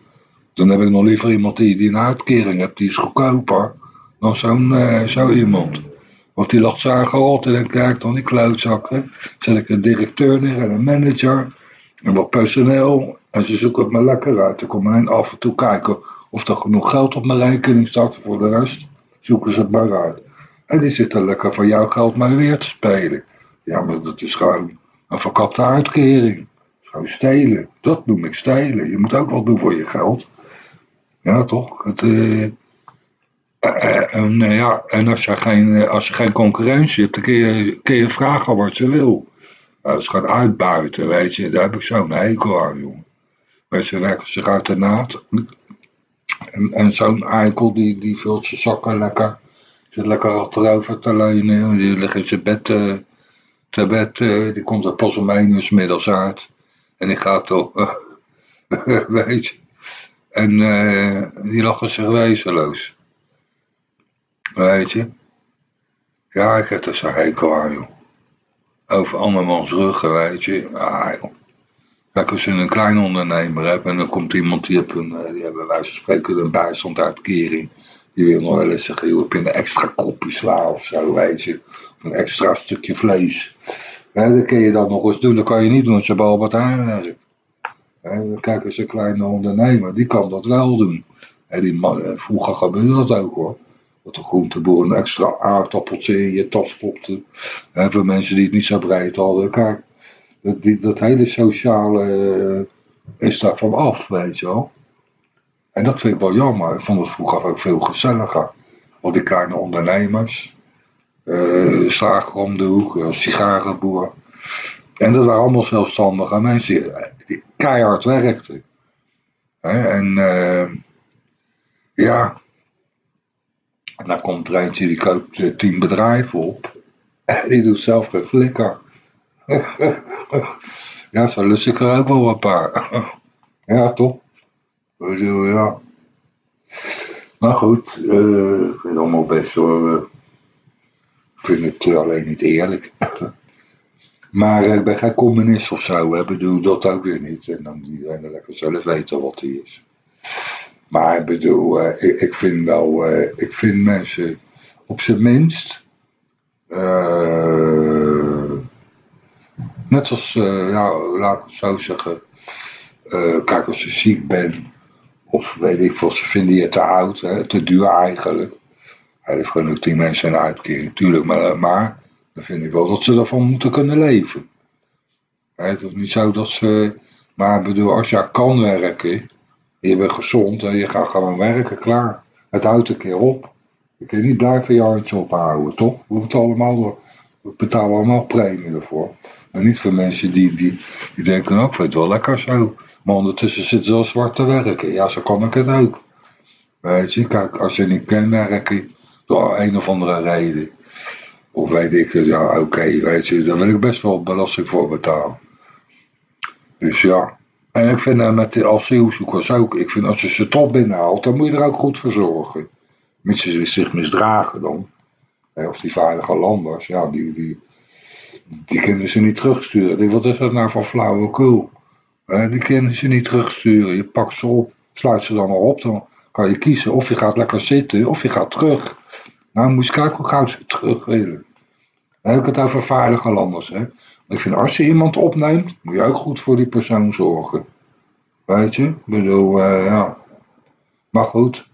dan heb ik nog liever iemand die, die een uitkering heeft. Die is goedkoper dan zo'n uh, zo iemand. Want die lacht zagen altijd en kijk dan die klootzakken. Zet ik een directeur neer en een manager. En wat personeel. En ze zoeken het me lekker uit. Ik kom alleen af en toe kijken of er genoeg geld op mijn rekening staat. Voor de rest zoeken ze het maar uit. En die zitten lekker van jouw geld maar weer te spelen. Ja, maar dat is gewoon een verkapte uitkering. Gewoon stelen. Dat noem ik stelen. Je moet ook wat doen voor je geld. Ja, toch? Het, uh, en, ja, en als je, geen, als je geen concurrentie hebt, dan kun je, je vragen wat ze wil. Als ze gaan uitbuiten, weet je, daar heb ik zo'n hekel aan, jongen. Ze werken zich uit de naad. En, en zo'n eikel, die, die vult zijn zakken lekker. Zit lekker achterover te leunen. Die ligt in zijn bed, bed. Uh, die komt er pas om uit. En die gaat toch, uh, [LAUGHS] weet je. En die lachen zich wezenloos. Weet je. Ja, ik heb er zo'n hekel aan, joh. Over andermans ruggen, weet je. Ah, joh. Kijk, als je een klein ondernemer hebt en dan komt iemand die, heeft een, die hebben wij spreken een bijstandsuitkering. Die wil nog wel eens zeggen, joh, heb je een extra kopje sla of zo, weet je. Een extra stukje vlees. Ja, dat kun je dan nog eens doen, dat kan je niet doen als je bij Albert Heijn. Kijk, als een kleine ondernemer, die kan dat wel doen. En die eh, vroeger gebeurde dat ook hoor. Dat de groenteboer een extra aardappeltje in je tas stopte. Voor mensen die het niet zo breed hadden. Kijk, dat, dat hele sociale uh, is daarvan af, weet je wel. En dat vind ik wel jammer. Ik vond het vroeger ook veel gezelliger. Al die kleine ondernemers. Uh, slager om de hoek, uh, sigarenboer. En dat waren allemaal zelfstandige mensen die keihard werkten. en uh, ja, en dan komt er eentje die koopt tien bedrijven op. [LAUGHS] Die doet zelf geen flikker. [LAUGHS] ja, zo lust ik er ook wel een paar. [LAUGHS] ja, toch? ja. Maar goed, uh, ik vind allemaal best wel. Vind het alleen niet eerlijk. [LAUGHS] maar ik ben geen communist of zo, hè. bedoel dat ook weer niet. En dan iedereen lekker zelf weten wat hij is. Maar ik bedoel, uh, ik, ik, vind wel, ik vind mensen op zijn minst. net als, ja, laat ik het zo zeggen. kijk, als je ziek bent of weet ik veel, ze vinden je te oud, hè, te duur eigenlijk. Hij heeft ook die mensen een uitkering, tuurlijk, maar, maar dan vind ik wel dat ze ervan moeten kunnen leven. Het is niet zo dat ze, maar bedoel, als je kan werken, je bent gezond en je gaat gewoon werken, klaar. Het houdt een keer op. Je kan niet blijven je handje ophouden, toch? We, het allemaal, we betalen allemaal premie ervoor. Maar niet voor mensen die, die, die denken, ook, oh, ik vind het wel lekker zo. Maar ondertussen zitten ze al zwart te werken. Ja, zo kan ik het ook. Weet je, kijk, als je niet kan werken door een of andere reden. Of weet ik ja, oké, weet je, daar wil ik best wel belasting voor betalen. Dus ja. En ik vind uh, met de asielzoekers ook, ik vind als je ze toch binnenhaalt, dan moet je er ook goed voor zorgen. Mits ze zich misdragen dan. Of die veilige landers, ja, die, die, die kunnen ze niet terugsturen. Wat is dat nou voor flauwekul? Die kunnen ze niet terugsturen. Je pakt ze op, sluit ze dan maar op. Dan kan je kiezen of je gaat lekker zitten of je gaat terug. Nou, moet je kijken hoe gauw ze terug willen. Dan heb ik het over veilige landers. Hè. Ik vind als je iemand opneemt, moet je ook goed voor die persoon zorgen. Weet je? Ik bedoel, uh, ja. Maar goed.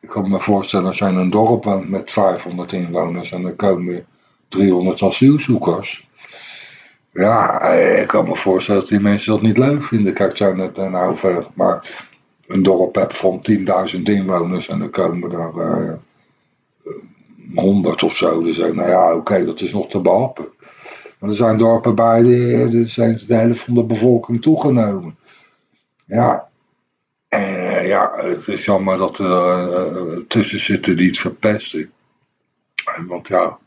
Ik kan me voorstellen als in een dorp met 500 inwoners en er komen 300 asielzoekers. Ja, ik kan me voorstellen dat die mensen dat niet leuk vinden. Kijk, zijn het nou maar een dorp hebt van 10.000 inwoners en dan komen er uh, eh, 100 of zo. Dus zeggen, nou ja, oké, dat is nog te behappen. Maar er zijn dorpen bij, die, zijn de helft van de bevolking toegenomen. Ja, en ja, het is jammer dat er uh, tussen zitten die het verpesten. Want ja,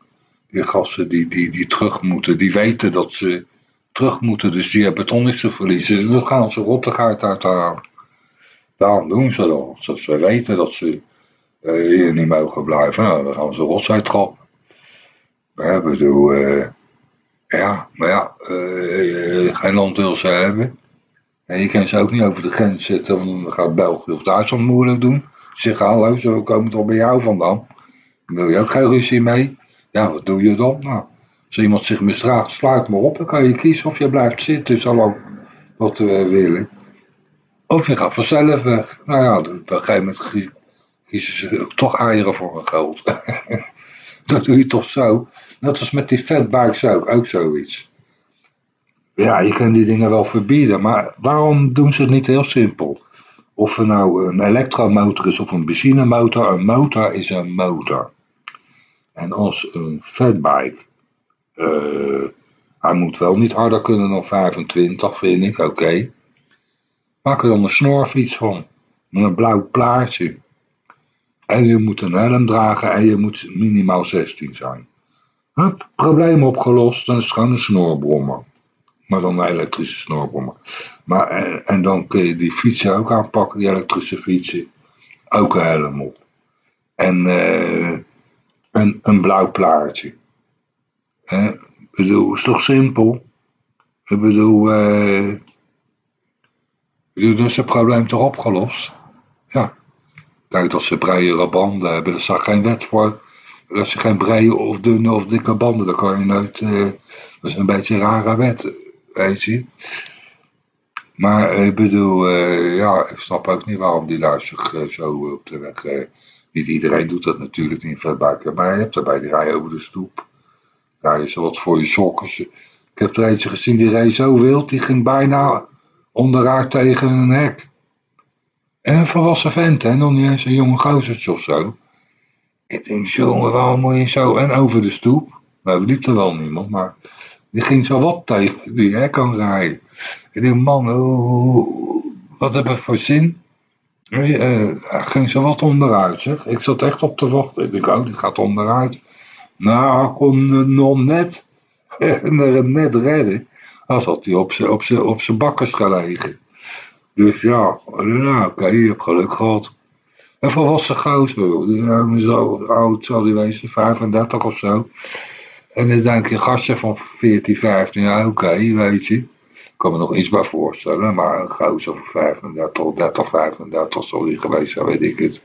die gasten die, die, die terug moeten, die weten dat ze terug moeten. Dus die hebben toch niks te verliezen. Dan gaan ze rottigheid uit aan. Daarom doen ze dat. Ze weten dat ze hier niet mogen blijven. Nou, dan gaan ze rotsigheid trappen. Ik bedoel, uh, ja, maar ja, uh, geen land wil ze hebben. En je kan ze ook niet over de grens zetten, want dan gaat België of Duitsland moeilijk doen. Zeg, hallo, zo komen toch bij jou vandaan. Dan wil je ook geen ruzie mee. Ja, wat doe je dan? Nou, als iemand zich misdraagt, sluit maar op. Dan kan je kiezen of je blijft zitten, zolang wat we willen. Of je gaat vanzelf weg. Nou ja, op een gegeven moment kiezen ze toch eieren voor een geld. [LAUGHS] dat doe je toch zo. Net als met die fatbikes ook, zoiets. Ja, je kan die dingen wel verbieden, maar waarom doen ze het niet heel simpel? Of er nou een elektromotor is of een benzinemotor, een motor is een motor. En als een fatbike, uh, hij moet wel niet harder kunnen dan 25, vind ik, oké. Maak er dan een snorfiets van, met een blauw plaatje. En je moet een helm dragen en je moet minimaal 16 zijn. Hup, probleem opgelost, dan is het gewoon een snorbrommer. Maar dan een elektrische snorbrommer. Maar, en, en, dan kun je die fietsen ook aanpakken, die elektrische fietsen. Ook een helm op. En uh, een, een blauw plaatje. Ik bedoel, is toch simpel? Ik bedoel, uh, bedoel, dus het probleem toch opgelost? Ja. Kijk, dat ze breiere banden hebben, daar staat geen wet voor. Als je geen breie of dunne of dikke banden, dan kan je nooit. Uh, dat is een beetje een rare wet, weet je. Maar ik bedoel, uh, ja, ik snap ook niet waarom die daar uh, zo op de weg. niet iedereen doet dat natuurlijk in Verbakken, maar je hebt erbij die rij over de stoep. Je zo wat voor je sokken. Ik heb er eentje gezien die reed zo wild, die ging bijna onderuit tegen een hek. En een volwassen vent, hè, nog niet eens een jonge gozertje of zo. Ik denk, jongen, waarom moet je zo... En over de stoep. Nou, liep er wel niemand, maar... Die ging zo wat tegen die hè, kan rijden. Ik denk, man, oh, wat heb ik voor zin? Uh, hij ging zo wat onderuit, zeg. Ik zat echt op te wachten. Ik denk, oh, die gaat onderuit. Nou, kon nog net, [LAUGHS] net redden. Als had hij op zijn op bakkers gelegen. Dus ja, nou, oké, je hebt geluk gehad. En volwassen gozer, die zo oud zal die wezen, 35 of zo. En dan denk je, gastje van 14, 15 jaar, oké, weet je. Ik kan me nog iets bij voorstellen, maar een gozer van 35, 30, 35 zal die geweest zijn, weet ik het.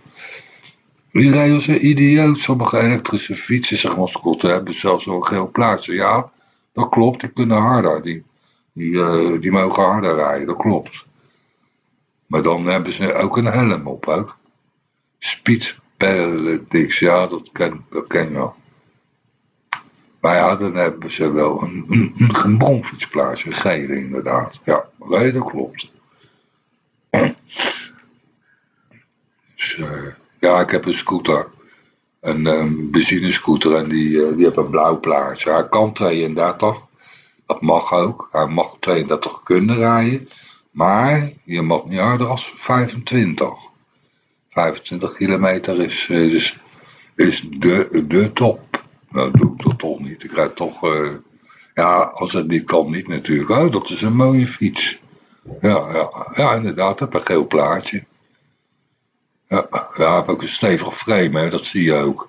Die rijden als een idioot. Sommige elektrische fietsen, zeg maar, scooters hebben zelfs zo'n geel plaatje. Ja, dat klopt, die kunnen harder. Die, die, uh, die mogen harder rijden, dat klopt. Maar dan hebben ze ook een helm op, ook. Speedpedelec, ja, dat ken, dat ken je wel. Maar ja, dan hebben ze wel een, een, een een gele inderdaad. Ja, nee, dat klopt. Dus, uh, ja, ik heb een scooter. Een benzinescooter en die, uh, die heeft een blauw plaatje. Hij kan 32, dat mag ook. Hij mag 32 kunnen rijden. Maar je mag niet harder als 25. 25 kilometer is, eh, is, is de, de top. Nou, doe ik dat toch niet. Ik rijd toch... Uh, ja, als het niet kan, niet natuurlijk. Oh, dat is een mooie fiets. Ja, ja, ja inderdaad. heb een geel plaatje. Ja, ja, heb ook een stevig frame, hè, dat zie je ook.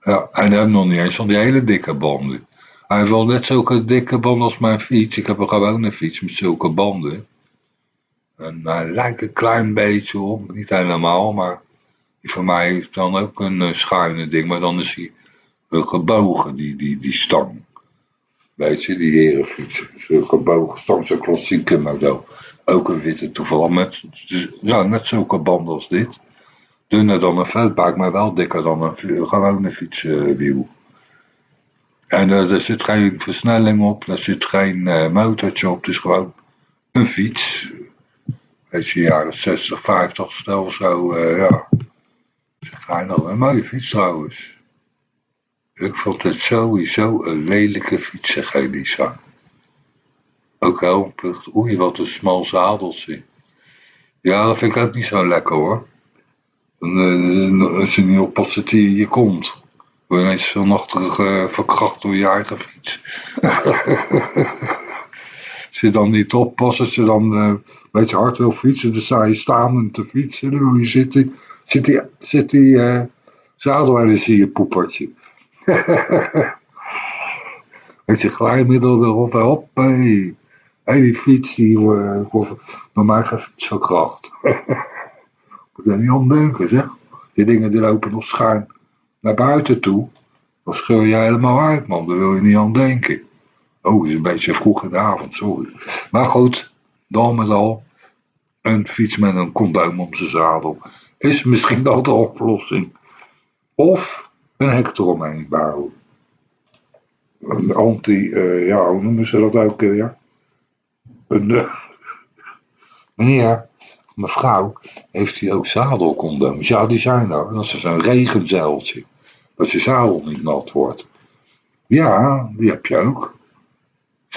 Ja, en heeft nog niet eens van die hele dikke banden. Hij heeft wel net zulke dikke banden als mijn fiets. Ik heb een gewone fiets met zulke banden. En hij lijkt een klein beetje op, niet helemaal, maar die mij is dan ook een uh, schuine ding. Maar dan is hij gebogen, die, die, die stang. Weet je, die herenfiets. Zo'n gebogen stang, zo'n klassieke model. Ook een witte toeval met ja, net zulke banden als dit. Dunner dan een veldbaak, maar wel dikker dan een gewone fietswiel. En uh, er zit geen versnelling op, er zit geen uh, motortje op, het is gewoon een fiets. Weet je, jaren 60, 50 stel of zo, uh, ja. Hij nog een mooie fiets trouwens. Ik vond het sowieso een lelijke fiets, zeg Elisa. Ook helmplucht, oei wat een smal zadeltje. Ja, dat vind ik ook niet zo lekker hoor. Als je niet oppast zit je kont. Word je ineens vannachtig uh, verkracht door je eigen fiets. [LAUGHS] Als je dan niet oppast, als je dan uh, een beetje hard wil fietsen, dan sta je staan te fietsen. Dan wil je zitten, zit die, zit die uh, zadel en dan zie je poepertje. [LAUGHS] Met je glijmiddel erop en op. Hey. hey, die fiets die uh, wordt door mij zo kracht. Moet er niet om denken, zeg. Die dingen die lopen nog schuin naar buiten toe. Dan scheur je helemaal uit, man. Daar wil je niet aan denken. Oh, het is een beetje vroeg in de avond, sorry. Maar goed, dan met al. Een fiets met een condoom om zijn zadel is misschien wel de oplossing. Of een hek eromheen bouwen. Een anti, uh, ja, hoe noemen ze dat ook? Uh, ja? Een, uh, meneer, mevrouw, heeft hij ook zadelcondooms? Ja, die zijn er. Dat is een regenzeiltje. Dat je zadel niet nat wordt. Ja, die heb je ook.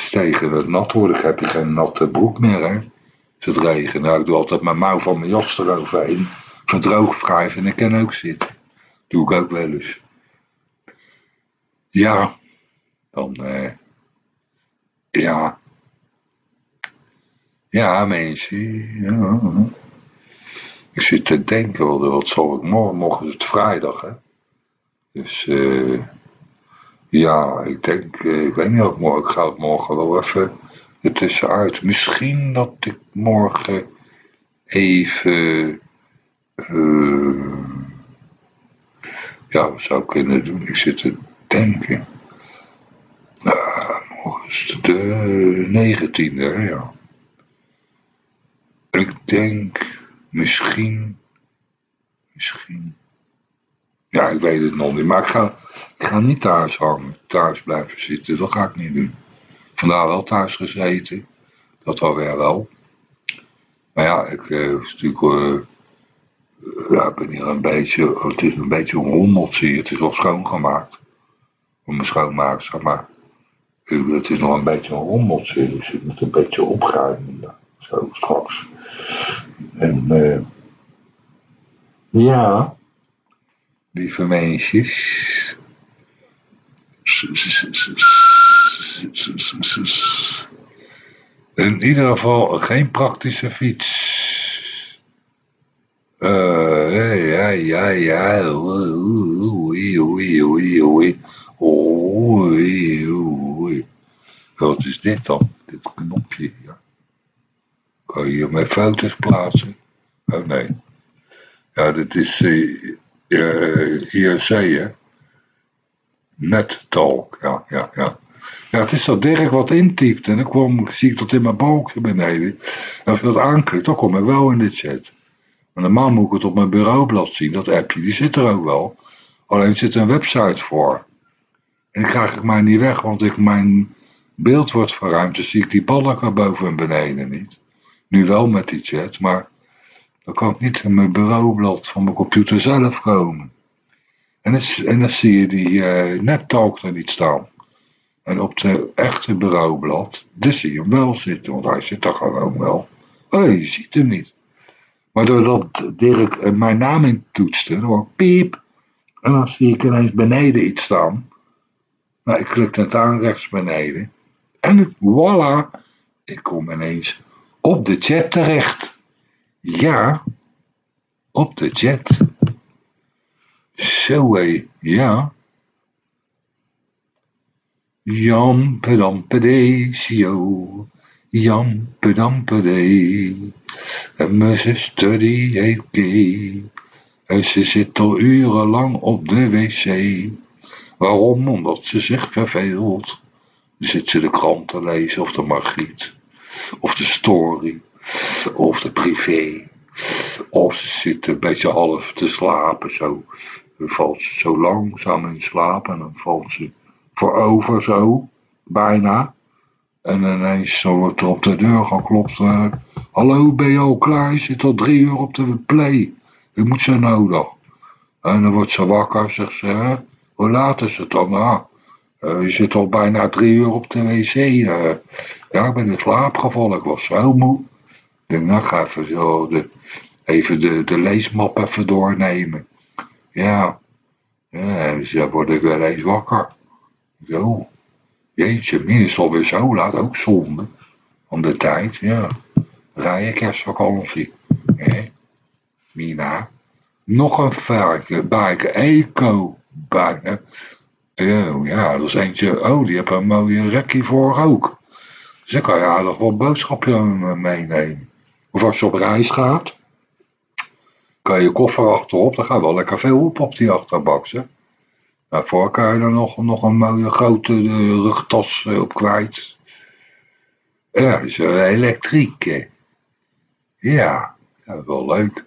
Tegen het nat worden heb je geen natte broek meer, hè. Als het regent, nou, ik doe altijd mijn mouw van mijn jas eroverheen. Van droog wrijven en ik kan ook zitten. Doe ik ook wel eens. Ja, dan, eh, ja. Ja, mensen, ja. Ik zit te denken, wat zal ik morgen, morgen is het vrijdag, hè. Dus, eh, ja, ik denk, eh, ik weet niet of morgen, ik ga het morgen wel even ertussenuit. Misschien dat ik morgen even, uh, ja, zou kunnen doen? Ik zit te denken. Uh, morgen is het de negentiende, ja. Ik denk misschien, misschien, ja, ik weet het nog niet, maar ik ga, ik ga niet thuis hangen, thuis blijven zitten, dat ga ik niet doen. Vandaar wel thuis gezeten, dat alweer wel. Maar ja, ik uh, natuurlijk, ja, ben hier een beetje, het is een beetje een het is wel schoongemaakt. Voor mijn zeg maar. Het is nog een beetje een rommeltje, dus ik moet een beetje opruimen, zo straks. En uh, ja, lieve meisjes. In ieder geval geen praktische fiets. Uh, ja, ja, ja, oei, oei, oei, oei, oei. Wat is dit dan? Dit knopje hier. Kan je hier mijn foto's plaatsen? Oh nee. Ja, dit is uh, uh, IRC, hè? Nettalk, ja, ja, ja. Ja, het is dat Dirk wat intypt en dan kwam, zie ik dat in mijn balkje beneden. En als je dat aanklikt, dan kom ik wel in de chat. En normaal moet ik het op mijn bureaublad zien, dat appje, die zit er ook wel. Alleen zit er een website voor. En die krijg ik maar niet weg, want ik mijn beeld wordt verruimd, dus zie ik die balken boven en beneden niet. Nu wel met die chat, maar dan kan ik niet in mijn bureaublad van mijn computer zelf komen. En, het, en dan zie je die uh, nettalk er niet staan. En op de echte bureaublad, dus zie je hem wel zitten, want hij zit er gewoon wel. Oh, je ziet hem niet. Maar doordat Dirk mijn naam in toetste, dan ik piep. En dan zie ik ineens beneden iets staan. Nou, ik klik het aan rechts beneden. En voilà, ik kom ineens op de chat terecht. Ja, op de chat. Zo hé, ja. Jan pedampede, sio. Jan pedampede. En mijn zuster die heet gay. En ze zit al urenlang op de wc. Waarom? Omdat ze zich verveelt. Dan zit ze de krant te lezen of de Margriet. Of de story. Of de privé. Of ze zit een beetje half te slapen zo. Dan valt ze zo langzaam in slaap en dan valt ze voorover zo, bijna. En ineens zo wordt er op de deur geklopt. Hallo, ben je al klaar? Je zit al drie uur op de play. Ik moet zo nodig. En dan wordt ze wakker, zegt ze, hè? hoe laat is het dan? Uh, je zit al bijna drie uur op de wc. Uh, ja, ik ben in slaap gevallen. Ik was zo moe. Denk, nou, ga even, zo de, even de, de leesmap even doornemen. Ja, Ja, dus dan word ik weer eens wakker. Zo. Jeetje, minstens weer zo laat, ook zonde. Van de tijd, ja. Rij kerstvakantie. Mina. Nog een varken, bijken, eco, bijken. Oh, ja, dat is eentje, oh, die heeft een mooie rekkie voor ook. Dus dan kan je aardig wel boodschapje meenemen. Of als je op reis gaat, kan je koffer achterop, dan gaat wel lekker veel op op die achterbak. Hè? Daarvoor kan je er nog, nog een mooie grote uh, rugtas uh, op kwijt. Ja, is uh, elektriek. Ja, ja, wel leuk.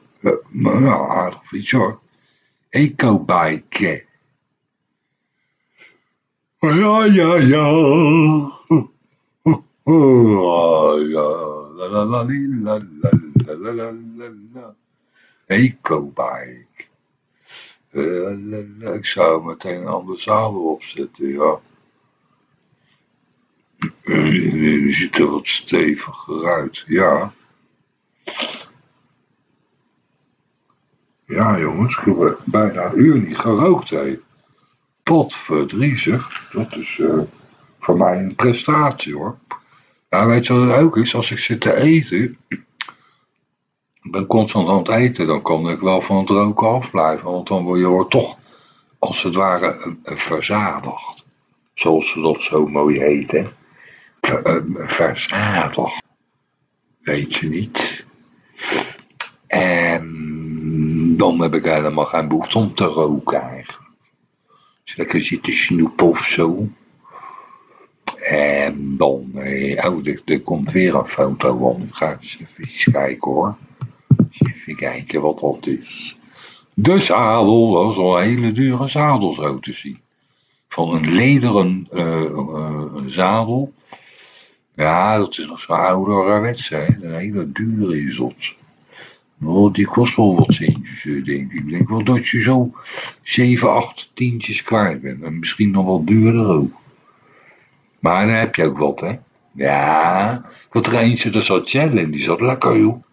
Maar nou, aardig fiets hoor. Ecobike. Ja, ja, ja. Oh, [LAUGHS] ja. Ecobike. Uh, eh, ik zou meteen een andere zadel opzetten, ja. Die ziet er wat steviger uit, ja. Ja jongens, ik heb bijna een uur niet gerookt, hé. Potverdriezig, dat is uh, voor mij een prestatie hoor. Ja, weet je wat het ook is? Als ik zit te eten, ben constant aan het eten, dan kan ik wel van het roken afblijven. Want dan word je wordt toch, als het ware, verzadigd. Zoals ze dat zo mooi heet, hè. Verzadigd. Weet je niet. En dan heb ik helemaal geen behoefte om te roken eigenlijk. Dus lekker zitten snoepen of zo. En dan, eh, oh, er, komt weer een foto van. Ik ga eens even kijken hoor. Even kijken wat dat is. De zadel, dat is al een hele dure zadel zo te zien. Van een lederen uh, uh, zadel. Ja, dat is nog zo ouderwets, hè. Een hele dure is dat. Oh, die kost wel wat centjes, denk ik. Ik denk wel dat je zo 7, 8 tientjes kwijt bent. En misschien nog wel duurder ook. Maar dan heb je ook wat, hè. Ja, ik had er eentje, daar zat gel in. Die zat lekker, joh.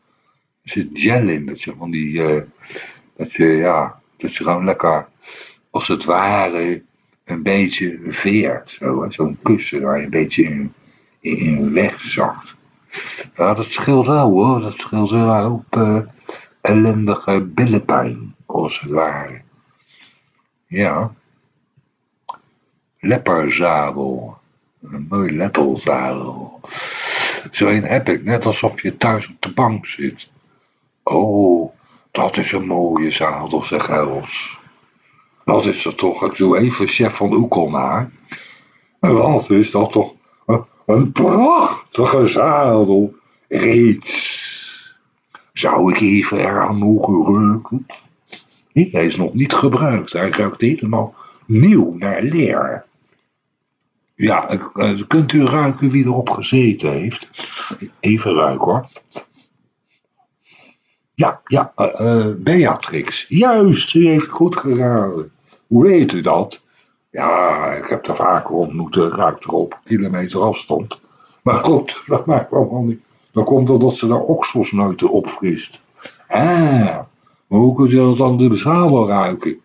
Er zit gel in. Dat je van die, uh, dat je, ja, dat je gewoon lekker, als het ware, een beetje veert. Zo, zo'n kussen waar je een beetje in, in, in wegzakt. Ja, dat scheelt wel hoor. Dat scheelt wel een hoop uh, ellendige billenpijn, als het ware. Ja. Lepperzadel. Een mooi lepperzadel. Zo een heb ik, net alsof je thuis op de bank zit. Oh, dat is een mooie zadel, zeg Els. Dat is er toch, ik doe even chef van Oekel. En wat is dat toch een prachtige zadel. Reeds. Zou ik even eraan mogen ruiken? Hij is nog niet gebruikt. Hij ruikt helemaal nieuw naar leer. Ja, uh, kunt u ruiken wie erop gezeten heeft? Even ruiken hoor. Ja, ja, uh, Beatrix. Juist, u heeft goed geraden. Hoe weet u dat? Ja, ik heb er vaker ontmoet, ruikt erop, kilometer afstand. Maar goed, dat maakt wel niet. Dan komt het dat ze daar okselsnoten opfrist. Ah, hoe kun je dat dan de zadel ruiken?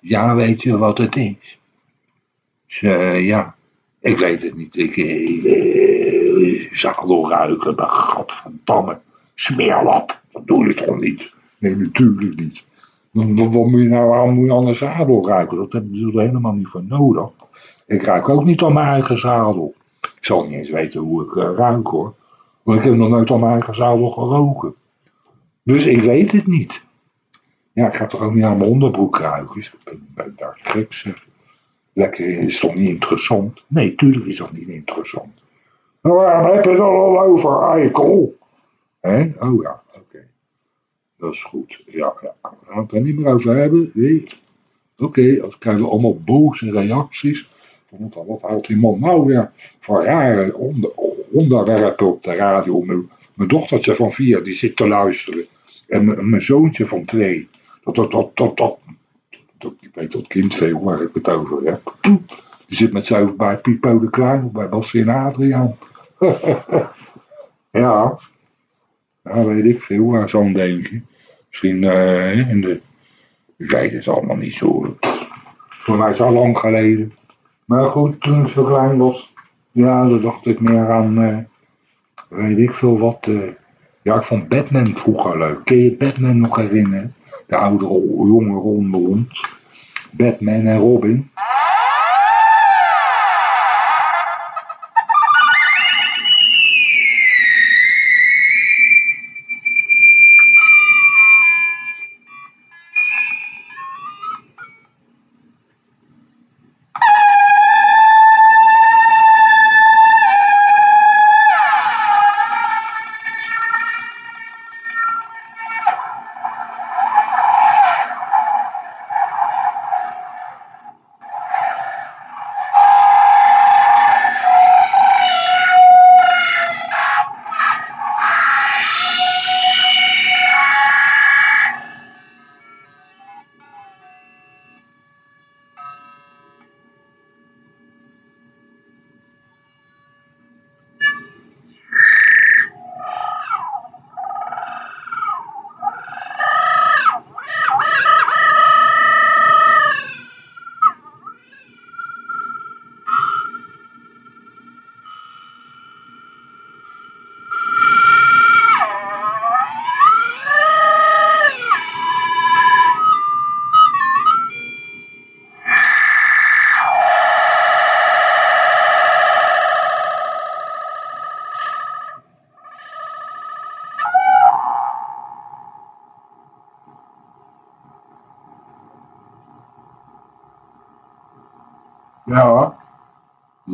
Ja, weet je wat het is? uh, ja, ik weet het niet. Ik, ik, ik zadel ruiken, maar gadverdamme. Smeerlap, dat doe je toch niet? Nee, natuurlijk niet. Wat, moet je nou, waarom moet je aan een zadel ruiken? Dat heb je er helemaal niet voor nodig. Ik ruik ook niet aan mijn eigen zadel. Ik zal niet eens weten hoe ik uh, ruik hoor. Want ik heb nog nooit aan mijn eigen zadel geroken. Dus ik weet het niet. Ja, ik ga toch ook niet aan mijn onderbroek ruiken. Ik ben, ben daar gek zeg. Lekker is toch niet interessant? Nee, tuurlijk is dat niet interessant. Nou, waarom heb je het al over, eikel? Hé? Oh ja, oké. Dat is goed. Ja, ja. We gaan het er niet meer over hebben. Nee. Oké, okay, als krijgen we allemaal boze reacties. Dan wat houdt die man nou weer voor rare onder, onderwerpen op de radio. Mijn, mijn dochtertje van vier, die zit te luisteren. En mijn zoontje van twee. Dat, dat, dat, dat, dat, ik weet dat kind veel waar ik het over heb. Die zit met z'n bij Pipo de Klein of bij Bassie en Adriaan. [LAUGHS] ja. Ja, weet ik veel waar zo'n denken. Misschien uh, in de... Ik weet allemaal niet zo. Voor mij is al lang geleden. Maar goed, toen ik zo klein was, ja, dan dacht ik meer aan, eh, weet ik veel wat. eh, ja, ik vond Batman vroeger leuk. Kun je Batman nog herinneren? De oude ro- jonge ronde hond. Batman en Robin.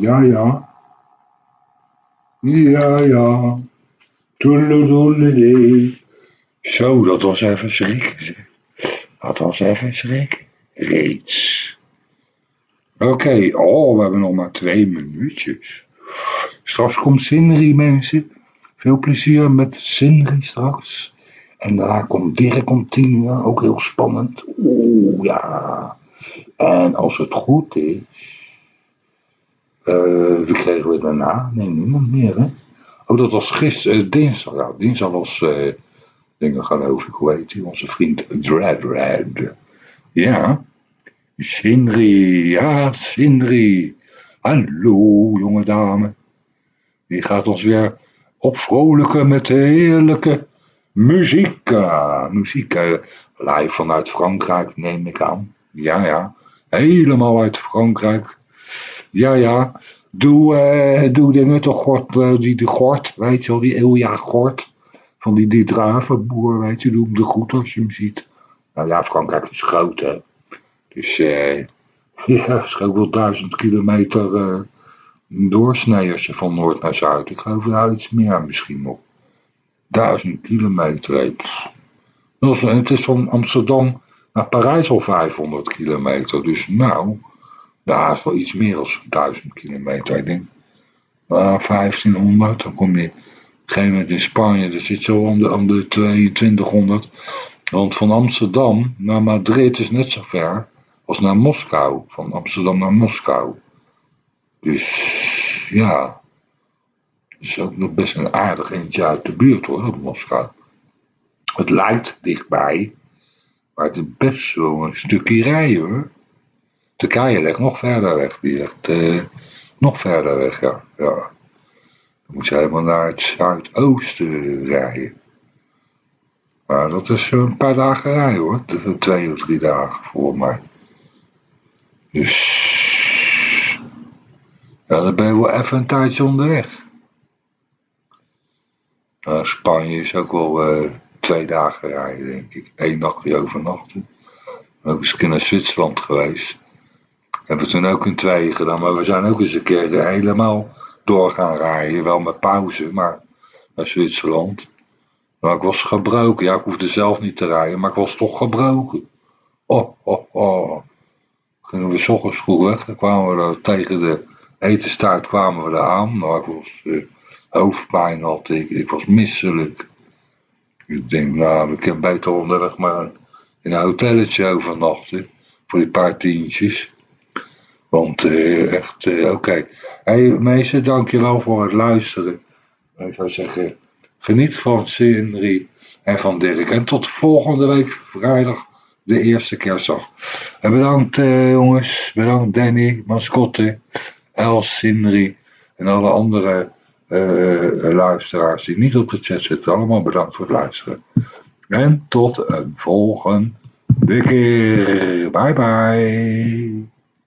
Ja, ja. Ja, ja. Toedeloedelee. Zo, dat was even schrikken, zeg. Dat was even schrikken. Reeds. Oké, oh, we hebben nog maar twee minuutjes. Straks komt Sindri, mensen. Veel plezier met Sindri straks. En daarna komt Dirk om tien uur, ook heel spannend. Oeh, ja. En als het goed is... eh wie kregen we daarna? Nee, niemand meer, hè? Oh, dat was gisteren, dinsdag. Ja, dinsdag was, eh dingen geloof ik, hoe heet hij? Onze vriend Dread. Ja. Sindri, ja, Sindri. Hallo, jonge dame. Die gaat ons weer opvrolijken met heerlijke muziek. eh, muziek eh, live vanuit Frankrijk, neem ik aan. Ja, ja. Helemaal uit Frankrijk. Ja, ja. Doe, eh, doe dingen toch, gort, eh, die de gort, weet je wel, die Ilja Gort. Van die, die dravenboer, weet je, doe hem de goed als je hem ziet. Nou ja, Frankrijk is groot, hè. Dus, eh, [LAUGHS] ja, is ook wel duizend kilometer je van noord naar zuid. Ik geloof wel iets meer misschien nog. Duizend kilometer, Het is van Amsterdam naar Parijs al 500 kilometer. Dus nou, daar is wel iets meer dan 1000 kilometer. Ik denk ah, 1500. Dan kom je op een gegeven moment in Spanje. Dat zit zo om de, om de 2200. Want van Amsterdam naar Madrid is net zo ver als naar Moskou. Van Amsterdam naar Moskou. Dus ja. Is ook nog best een aardig eentje uit de buurt hoor, op Moskou. Het lijkt dichtbij. Maar het is best wel een stukje rijden hoor. Turkije ligt nog verder weg. Die ligt eh, nog verder weg, ja. ja. Dan moet je helemaal naar het zuidoosten rijden. Maar dat is een paar dagen rijden hoor. Twee of drie dagen voor mij. Dus... Ja, dan ben je wel even een tijdje onderweg. Spanje is ook wel eh, twee dagen rijden, denk ik. Eén nacht weer overnachten. Ook eens een keer naar Zwitserland geweest. Hebben we toen ook een twee gedaan, maar we zijn ook eens een keer helemaal door gaan rijden. Wel met pauze, maar naar Zwitserland. Maar ik was gebroken. Ja, ik hoefde zelf niet te rijden, maar ik was toch gebroken. Oh, oh, oh. Gingen we 's ochtends weg, dan kwamen we tegen de etenstijd kwamen we er aan. Maar ik was eh, hoofdpijn had ik, ik was misselijk. Ik denk, nou, we kunnen beter onderweg maar in een hotelletje overnachten. Voor die paar tientjes. Want eh, echt, eh, oké. Hé, hey, meester, dankjewel voor het luisteren. Ik zou zeggen, geniet van Sindri en van Dirk. En tot volgende week vrijdag de eerste kerstdag. En bedankt eh, jongens, bedankt Danny, Mascotte, Els, Sindri en alle andere uh, luisteraars die niet op de chat zitten. Allemaal bedankt voor het luisteren. En tot een volgende keer. Bye bye.